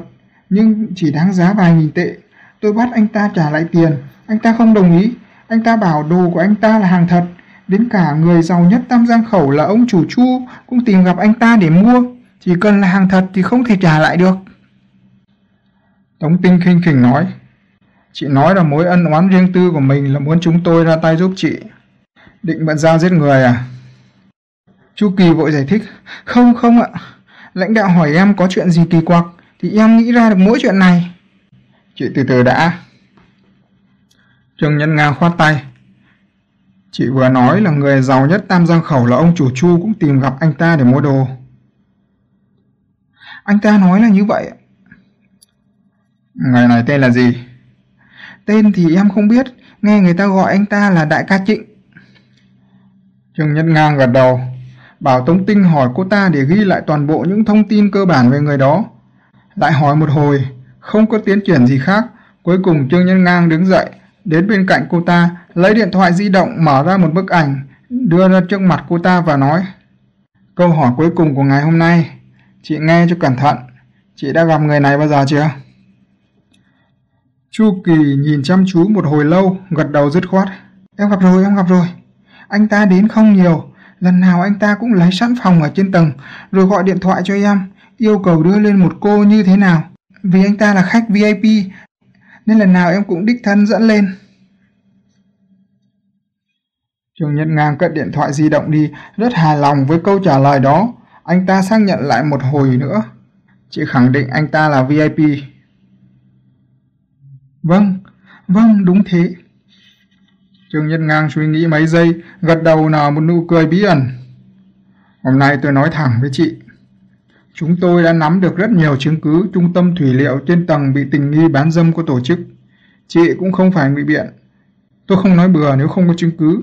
nhưng chỉ đáng giá vài nghìn tệ. Tôi bắt anh ta trả lại tiền, anh ta không đồng ý. Anh ta bảo đồ của anh ta là hàng thật. Đến cả người giàu nhất Tam Giang Khẩu là ông chủ Chu cũng tìm gặp anh ta để mua. Chỉ cần là hàng thật thì không thể trả lại được. Tống Tinh khinh khỉnh nói. Chị nói là mối ân oán riêng tư của mình là muốn chúng tôi ra tay giúp chị. Định bận ra giết người à? Chu Kỳ vội giải thích. Không không ạ. Lãnh đạo hỏi em có chuyện gì kỳ quặc thì em nghĩ ra được mỗi chuyện này. Chị từ từ đã. Trương Nhân Nga khoát tay. Chị vừa nói là người giàu nhất Tam Giang Khẩu là ông chủ Chu cũng tìm gặp anh ta để mua đồ. Anh ta nói là như vậy. Người này tên là gì? Tên thì em không biết, nghe người ta gọi anh ta là Đại ca Trịnh. Trương nhân Ngang gật đầu, bảo Tống Tinh hỏi cô ta để ghi lại toàn bộ những thông tin cơ bản về người đó. Lại hỏi một hồi, không có tiến triển gì khác, cuối cùng Trương Nhân Ngang đứng dậy, đến bên cạnh cô ta, lấy điện thoại di động mở ra một bức ảnh, đưa ra trước mặt cô ta và nói Câu hỏi cuối cùng của ngày hôm nay, Chị nghe cho cẩn thận, chị đã gặp người này bao giờ chưa? Chu Kỳ nhìn chăm chú một hồi lâu, gật đầu dứt khoát. Em gặp rồi, em gặp rồi. Anh ta đến không nhiều, lần nào anh ta cũng lấy sẵn phòng ở trên tầng, rồi gọi điện thoại cho em, yêu cầu đưa lên một cô như thế nào. Vì anh ta là khách VIP, nên lần nào em cũng đích thân dẫn lên. Trường Nhân Ngang cất điện thoại di động đi, rất hài lòng với câu trả lời đó. Anh ta xác nhận lại một hồi nữa. Chị khẳng định anh ta là VIP. Vâng, vâng, đúng thế. Trương Nhất Ngang suy nghĩ mấy giây, gật đầu nở một nụ cười bí ẩn. Hôm nay tôi nói thẳng với chị. Chúng tôi đã nắm được rất nhiều chứng cứ trung tâm thủy liệu trên tầng bị tình nghi bán dâm của tổ chức. Chị cũng không phải ngụy biện. Tôi không nói bừa nếu không có chứng cứ.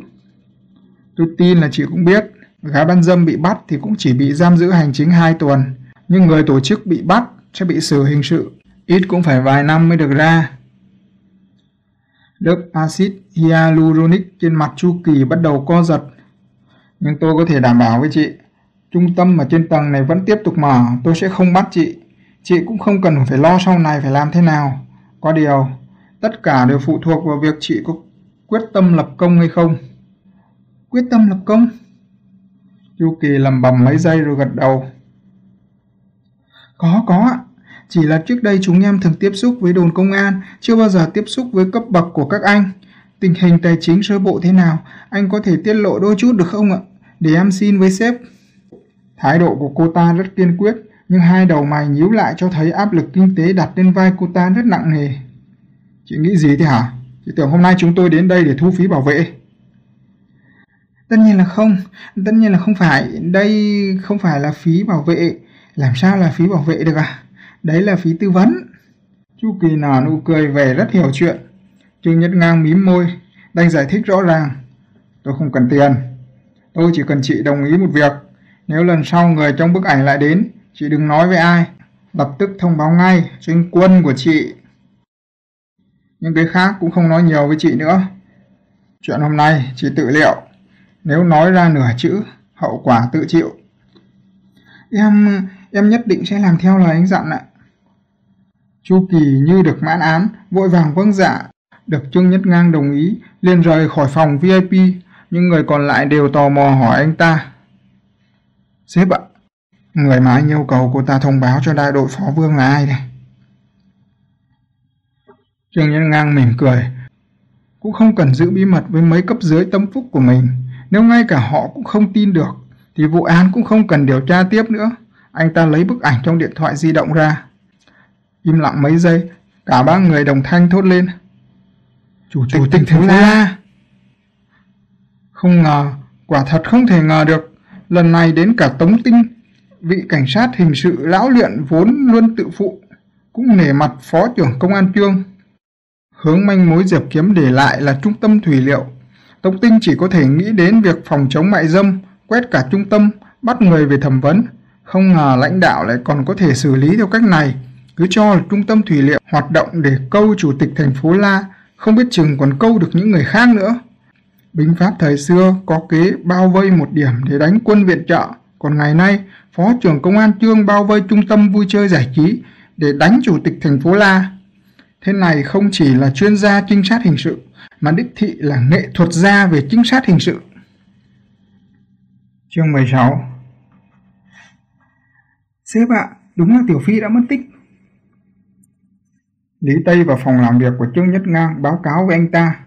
Tôi tin là chị cũng biết, gái bán dâm bị bắt thì cũng chỉ bị giam giữ hành chính 2 tuần, nhưng người tổ chức bị bắt sẽ bị xử hình sự, ít cũng phải vài năm mới được ra. Lớp axit hyaluronic trên mặt Chu Kỳ bắt đầu co giật. Nhưng tôi có thể đảm bảo với chị, trung tâm mà trên tầng này vẫn tiếp tục mở, tôi sẽ không bắt chị. Chị cũng không cần phải lo sau này phải làm thế nào. Có điều, tất cả đều phụ thuộc vào việc chị có quyết tâm lập công hay không. Quyết tâm lập công? Chu Kỳ lầm bầm mấy giây rồi gật đầu. Có, có ạ. Chỉ là trước đây chúng em thường tiếp xúc với đồn công an, chưa bao giờ tiếp xúc với cấp bậc của các anh. Tình hình tài chính sơ bộ thế nào, anh có thể tiết lộ đôi chút được không ạ? Để em xin với sếp. Thái độ của cô ta rất kiên quyết, nhưng hai đầu mày nhíu lại cho thấy áp lực kinh tế đặt lên vai cô ta rất nặng nề. Chị nghĩ gì thế hả? Chị tưởng hôm nay chúng tôi đến đây để thu phí bảo vệ. Tất nhiên là không, tất nhiên là không phải, đây không phải là phí bảo vệ, làm sao là phí bảo vệ được à? Đấy là phí tư vấn. Chu Kỳ nở nụ cười về rất hiểu chuyện. Trương Nhất Ngang mím môi, đành giải thích rõ ràng. Tôi không cần tiền. Tôi chỉ cần chị đồng ý một việc. Nếu lần sau người trong bức ảnh lại đến, chị đừng nói với ai. Lập tức thông báo ngay cho anh quân của chị. những cái khác cũng không nói nhiều với chị nữa. Chuyện hôm nay chị tự liệu. Nếu nói ra nửa chữ, hậu quả tự chịu. Em, em nhất định sẽ làm theo lời anh dặn ạ. Chu Kỳ như được mãn án, vội vàng vâng dạ, được Trương Nhất Ngang đồng ý, liền rời khỏi phòng VIP, những người còn lại đều tò mò hỏi anh ta. Sếp ạ, người mà anh yêu cầu cô ta thông báo cho đại đội phó vương là ai đây? Trương Nhất Ngang mỉm cười, cũng không cần giữ bí mật với mấy cấp dưới tâm phúc của mình, nếu ngay cả họ cũng không tin được, thì vụ án cũng không cần điều tra tiếp nữa. Anh ta lấy bức ảnh trong điện thoại di động ra, Im lặng mấy giây, cả ba người đồng thanh thốt lên. Chủ tịch, thành phố La! Không ngờ, quả thật không thể ngờ được, lần này đến cả Tống Tinh, vị cảnh sát hình sự lão luyện vốn luôn tự phụ, cũng nể mặt phó trưởng công an trương. Hướng manh mối Diệp Kiếm để lại là trung tâm thủy liệu. Tống Tinh chỉ có thể nghĩ đến việc phòng chống mại dâm, quét cả trung tâm, bắt người về thẩm vấn. Không ngờ lãnh đạo lại còn có thể xử lý theo cách này cứ cho là trung tâm thủy liệu hoạt động để câu chủ tịch thành phố La, không biết chừng còn câu được những người khác nữa. Binh pháp thời xưa có kế bao vây một điểm để đánh quân viện trợ, còn ngày nay Phó trưởng Công an Trương bao vây trung tâm vui chơi giải trí để đánh chủ tịch thành phố La. Thế này không chỉ là chuyên gia trinh sát hình sự, mà đích thị là nghệ thuật gia về trinh sát hình sự. Chương 16 Sếp ạ, đúng là Tiểu Phi đã mất tích. Lý Tây vào phòng làm việc của Trương Nhất Ngang báo cáo với anh ta.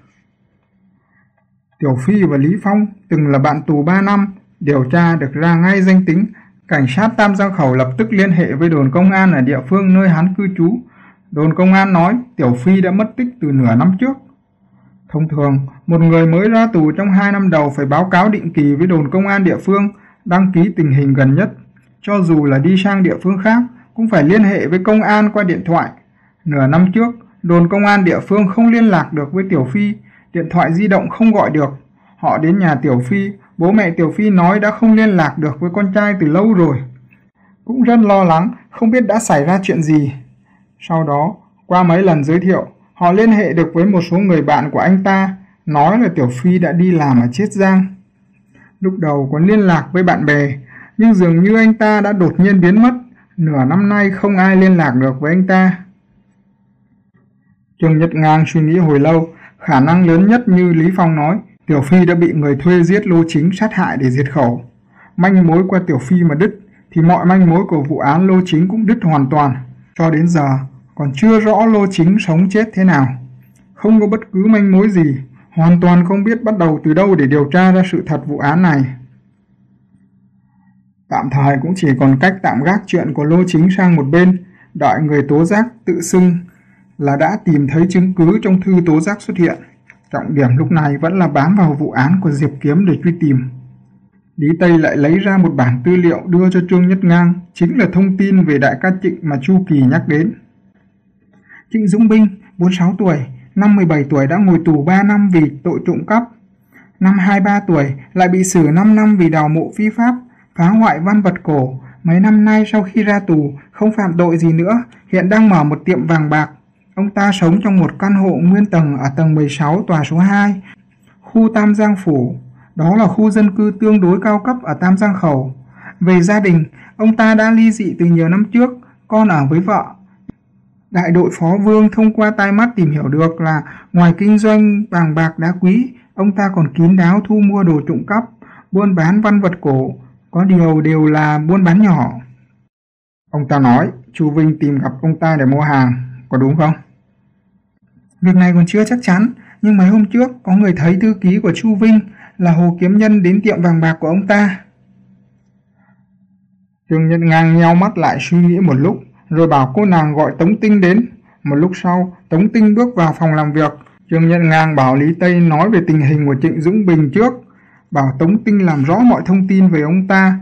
Tiểu Phi và Lý Phong từng là bạn tù 3 năm, điều tra được ra ngay danh tính. Cảnh sát Tam Giang Khẩu lập tức liên hệ với đồn công an ở địa phương nơi hắn cư trú. Đồn công an nói Tiểu Phi đã mất tích từ nửa năm trước. Thông thường, một người mới ra tù trong 2 năm đầu phải báo cáo định kỳ với đồn công an địa phương, đăng ký tình hình gần nhất. Cho dù là đi sang địa phương khác, cũng phải liên hệ với công an qua điện thoại Nửa năm trước, đồn công an địa phương không liên lạc được với Tiểu Phi, điện thoại di động không gọi được. Họ đến nhà Tiểu Phi, bố mẹ Tiểu Phi nói đã không liên lạc được với con trai từ lâu rồi. Cũng rất lo lắng, không biết đã xảy ra chuyện gì. Sau đó, qua mấy lần giới thiệu, họ liên hệ được với một số người bạn của anh ta, nói là Tiểu Phi đã đi làm ở Chiết Giang. Lúc đầu còn liên lạc với bạn bè, nhưng dường như anh ta đã đột nhiên biến mất, nửa năm nay không ai liên lạc được với anh ta. Trương Nhật Ngang suy nghĩ hồi lâu, khả năng lớn nhất như Lý Phong nói, Tiểu Phi đã bị người thuê giết Lô Chính sát hại để diệt khẩu. Manh mối qua Tiểu Phi mà đứt, thì mọi manh mối của vụ án Lô Chính cũng đứt hoàn toàn. Cho đến giờ, còn chưa rõ Lô Chính sống chết thế nào. Không có bất cứ manh mối gì, hoàn toàn không biết bắt đầu từ đâu để điều tra ra sự thật vụ án này. Tạm thời cũng chỉ còn cách tạm gác chuyện của Lô Chính sang một bên, đợi người tố giác tự xưng là đã tìm thấy chứng cứ trong thư tố giác xuất hiện. Trọng điểm lúc này vẫn là bám vào vụ án của Diệp Kiếm để truy tìm. Lý Tây lại lấy ra một bản tư liệu đưa cho Trương Nhất Ngang, chính là thông tin về đại ca Trịnh mà Chu Kỳ nhắc đến. Trịnh Dũng Binh, 46 tuổi, năm 17 tuổi đã ngồi tù 3 năm vì tội trộm cắp. Năm 23 tuổi lại bị xử 5 năm vì đào mộ phi pháp, phá hoại văn vật cổ. Mấy năm nay sau khi ra tù, không phạm tội gì nữa, hiện đang mở một tiệm vàng bạc. Ông ta sống trong một căn hộ nguyên tầng ở tầng 16 tòa số 2, khu Tam Giang Phủ. Đó là khu dân cư tương đối cao cấp ở Tam Giang Khẩu. Về gia đình, ông ta đã ly dị từ nhiều năm trước, con ở với vợ. Đại đội Phó Vương thông qua tai mắt tìm hiểu được là ngoài kinh doanh vàng bạc đá quý, ông ta còn kín đáo thu mua đồ trộm cắp, buôn bán văn vật cổ, có điều đều là buôn bán nhỏ. Ông ta nói, Chu Vinh tìm gặp ông ta để mua hàng, có đúng không? Việc này còn chưa chắc chắn, nhưng mấy hôm trước có người thấy thư ký của Chu Vinh là Hồ Kiếm Nhân đến tiệm vàng bạc của ông ta. Trương Nhân Ngang nheo mắt lại suy nghĩ một lúc, rồi bảo cô nàng gọi Tống Tinh đến. Một lúc sau, Tống Tinh bước vào phòng làm việc. Trương Nhân Ngang bảo Lý Tây nói về tình hình của Trịnh Dũng Bình trước, bảo Tống Tinh làm rõ mọi thông tin về ông ta,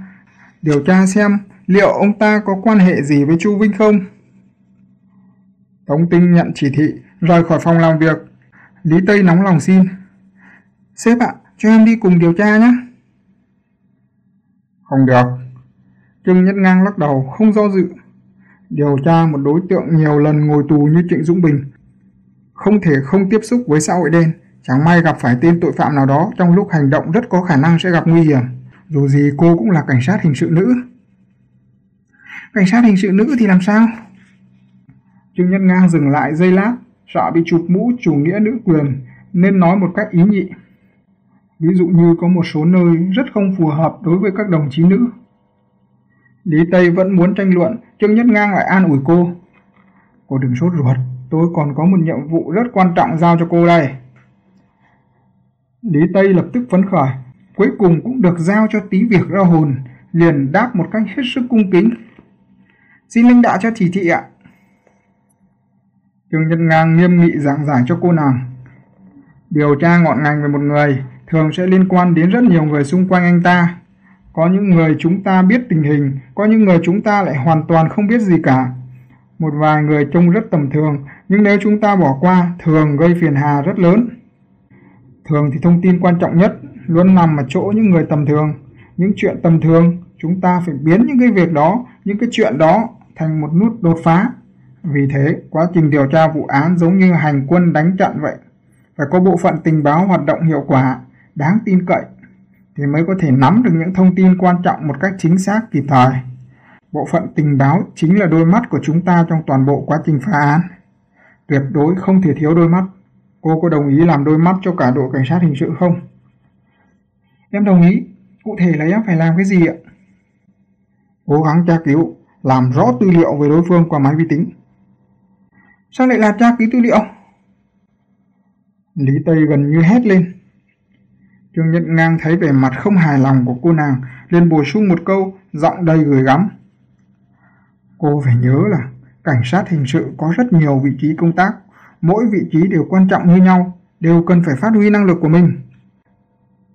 điều tra xem liệu ông ta có quan hệ gì với Chu Vinh không. Tống Tinh nhận chỉ thị, rời khỏi phòng làm việc. Lý Tây nóng lòng xin. Sếp ạ, cho em đi cùng điều tra nhé. Không được. Trương Nhất Ngang lắc đầu, không do dự. Điều tra một đối tượng nhiều lần ngồi tù như Trịnh Dũng Bình. Không thể không tiếp xúc với xã hội đen. Chẳng may gặp phải tên tội phạm nào đó trong lúc hành động rất có khả năng sẽ gặp nguy hiểm. Dù gì cô cũng là cảnh sát hình sự nữ. Cảnh sát hình sự nữ thì làm sao? Trương Nhân Ngang dừng lại giây lát, sợ bị chụp mũ chủ nghĩa nữ quyền, nên nói một cách ý nhị. Ví dụ như có một số nơi rất không phù hợp đối với các đồng chí nữ. Lý Tây vẫn muốn tranh luận, Trương Nhất Ngang lại an ủi cô. Cô đừng sốt ruột, tôi còn có một nhiệm vụ rất quan trọng giao cho cô đây. Lý Tây lập tức phấn khởi, cuối cùng cũng được giao cho tí việc ra hồn, liền đáp một cách hết sức cung kính. Xin linh đạo cho chỉ thị ạ. Trương Nhân Ngang nghiêm nghị giảng giải cho cô nàng. Điều tra ngọn ngành về một người thường sẽ liên quan đến rất nhiều người xung quanh anh ta. Có những người chúng ta biết tình hình, có những người chúng ta lại hoàn toàn không biết gì cả. Một vài người trông rất tầm thường, nhưng nếu chúng ta bỏ qua, thường gây phiền hà rất lớn. Thường thì thông tin quan trọng nhất luôn nằm ở chỗ những người tầm thường. Những chuyện tầm thường, chúng ta phải biến những cái việc đó, những cái chuyện đó thành một nút đột phá. Vì thế, quá trình điều tra vụ án giống như hành quân đánh trận vậy. Phải có bộ phận tình báo hoạt động hiệu quả, đáng tin cậy, thì mới có thể nắm được những thông tin quan trọng một cách chính xác kịp thời. Bộ phận tình báo chính là đôi mắt của chúng ta trong toàn bộ quá trình phá án. Tuyệt đối không thể thiếu đôi mắt. Cô có đồng ý làm đôi mắt cho cả đội cảnh sát hình sự không? Em đồng ý. Cụ thể là em phải làm cái gì ạ? Cố gắng tra cứu, làm rõ tư liệu về đối phương qua máy vi tính. Sao lại lạt ra ký tư liệu? Lý Tây gần như hét lên. Trương Nhật Ngang thấy vẻ mặt không hài lòng của cô nàng, liền bổ sung một câu, giọng đầy gửi gắm. Cô phải nhớ là cảnh sát hình sự có rất nhiều vị trí công tác, mỗi vị trí đều quan trọng như nhau, đều cần phải phát huy năng lực của mình.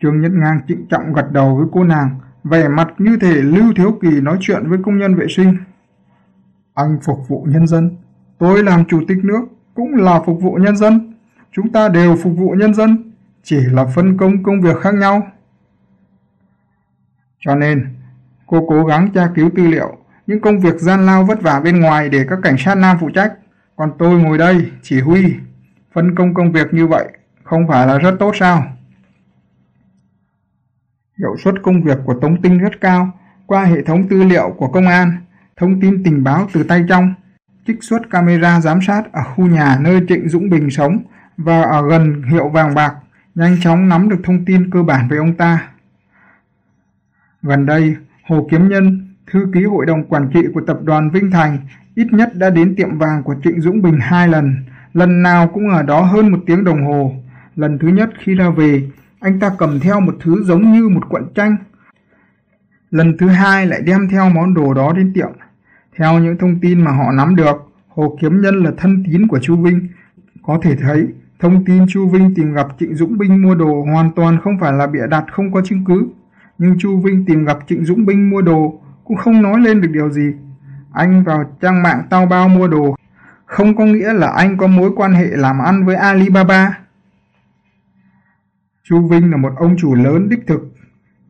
Trương Nhất Ngang trịnh trọng gật đầu với cô nàng, vẻ mặt như thể Lưu Thiếu Kỳ nói chuyện với công nhân vệ sinh. Anh phục vụ nhân dân, tôi làm chủ tịch nước cũng là phục vụ nhân dân, chúng ta đều phục vụ nhân dân, chỉ là phân công công việc khác nhau. Cho nên, cô cố gắng tra cứu tư liệu, những công việc gian lao vất vả bên ngoài để các cảnh sát nam phụ trách, còn tôi ngồi đây chỉ huy, phân công công việc như vậy không phải là rất tốt sao? Hiệu suất công việc của Tống Tinh rất cao qua hệ thống tư liệu của công an, thông tin tình báo từ tay trong, trích xuất camera giám sát ở khu nhà nơi Trịnh Dũng Bình sống và ở gần hiệu vàng bạc, nhanh chóng nắm được thông tin cơ bản về ông ta. Gần đây, Hồ Kiếm Nhân, thư ký hội đồng quản trị của tập đoàn Vinh Thành, ít nhất đã đến tiệm vàng của Trịnh Dũng Bình hai lần, lần nào cũng ở đó hơn một tiếng đồng hồ. Lần thứ nhất khi ra về, anh ta cầm theo một thứ giống như một cuộn tranh. Lần thứ hai lại đem theo món đồ đó đến tiệm. Theo những thông tin mà họ nắm được, Hồ Kiếm Nhân là thân tín của Chu Vinh. Có thể thấy, thông tin Chu Vinh tìm gặp Trịnh Dũng Binh mua đồ hoàn toàn không phải là bịa đặt không có chứng cứ. Nhưng Chu Vinh tìm gặp Trịnh Dũng Binh mua đồ cũng không nói lên được điều gì. Anh vào trang mạng tao bao mua đồ, không có nghĩa là anh có mối quan hệ làm ăn với Alibaba. Chu Vinh là một ông chủ lớn đích thực.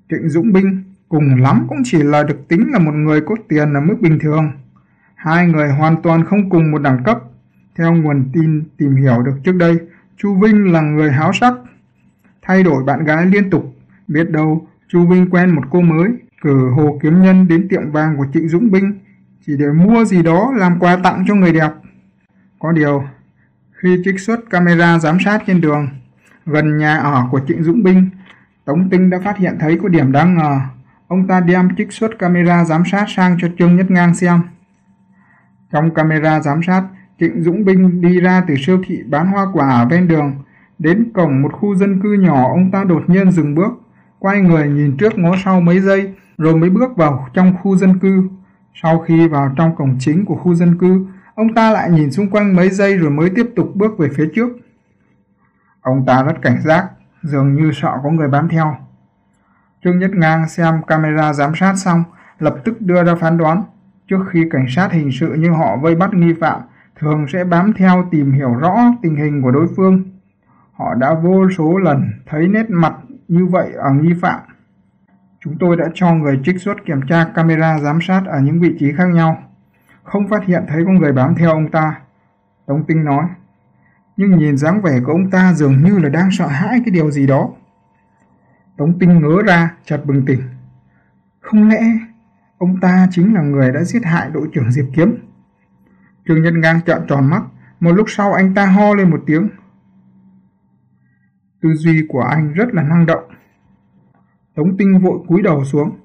Trịnh Dũng Binh cùng lắm cũng chỉ là được tính là một người có tiền ở mức bình thường. Hai người hoàn toàn không cùng một đẳng cấp. Theo nguồn tin tìm hiểu được trước đây, Chu Vinh là người háo sắc, thay đổi bạn gái liên tục. Biết đâu, Chu Vinh quen một cô mới, cử Hồ Kiếm Nhân đến tiệm vàng của Trịnh Dũng Binh, chỉ để mua gì đó làm quà tặng cho người đẹp. Có điều, khi trích xuất camera giám sát trên đường, gần nhà ở của Trịnh Dũng Binh, Tống Tinh đã phát hiện thấy có điểm đáng ngờ. Ông ta đem trích xuất camera giám sát sang cho Trương Nhất Ngang xem. Trong camera giám sát, Trịnh Dũng Binh đi ra từ siêu thị bán hoa quả ở ven đường. Đến cổng một khu dân cư nhỏ, ông ta đột nhiên dừng bước, quay người nhìn trước ngó sau mấy giây, rồi mới bước vào trong khu dân cư. Sau khi vào trong cổng chính của khu dân cư, ông ta lại nhìn xung quanh mấy giây rồi mới tiếp tục bước về phía trước. Ông ta rất cảnh giác, dường như sợ có người bám theo. Trương Nhất Ngang xem camera giám sát xong, lập tức đưa ra phán đoán. Trước khi cảnh sát hình sự như họ vây bắt nghi phạm, thường sẽ bám theo tìm hiểu rõ tình hình của đối phương. Họ đã vô số lần thấy nét mặt như vậy ở nghi phạm. Chúng tôi đã cho người trích xuất kiểm tra camera giám sát ở những vị trí khác nhau. Không phát hiện thấy có người bám theo ông ta. Tống Tinh nói. Nhưng nhìn dáng vẻ của ông ta dường như là đang sợ hãi cái điều gì đó. Tống Tinh ngớ ra, chợt bừng tỉnh. Không lẽ ông ta chính là người đã giết hại đội trưởng Diệp Kiếm? Trương Nhân Ngang trợn tròn mắt, một lúc sau anh ta ho lên một tiếng. Tư duy của anh rất là năng động. Tống Tinh vội cúi đầu xuống.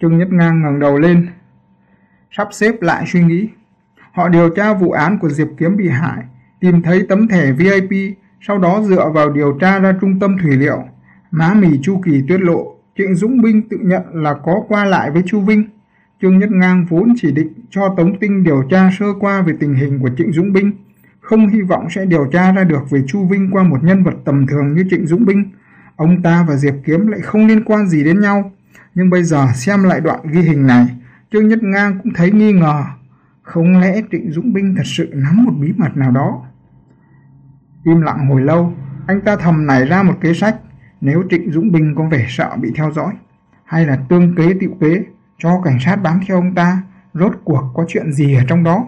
Trương Nhất Ngang ngẩng đầu lên, sắp xếp lại suy nghĩ. Họ điều tra vụ án của Diệp Kiếm bị hại, tìm thấy tấm thẻ VIP, sau đó dựa vào điều tra ra trung tâm thủy liệu. Má mì Chu Kỳ tuyết lộ, Trịnh Dũng Binh tự nhận là có qua lại với Chu Vinh. Trương Nhất Ngang vốn chỉ định cho Tống Tinh điều tra sơ qua về tình hình của Trịnh Dũng Binh, không hy vọng sẽ điều tra ra được về Chu Vinh qua một nhân vật tầm thường như Trịnh Dũng Binh. Ông ta và Diệp Kiếm lại không liên quan gì đến nhau, nhưng bây giờ xem lại đoạn ghi hình này, Trương Nhất Ngang cũng thấy nghi ngờ, không lẽ Trịnh Dũng Binh thật sự nắm một bí mật nào đó. Im lặng hồi lâu, anh ta thầm nảy ra một kế sách, nếu Trịnh Dũng Bình có vẻ sợ bị theo dõi, hay là tương kế tiệu kế, cho cảnh sát bám theo ông ta, rốt cuộc có chuyện gì ở trong đó.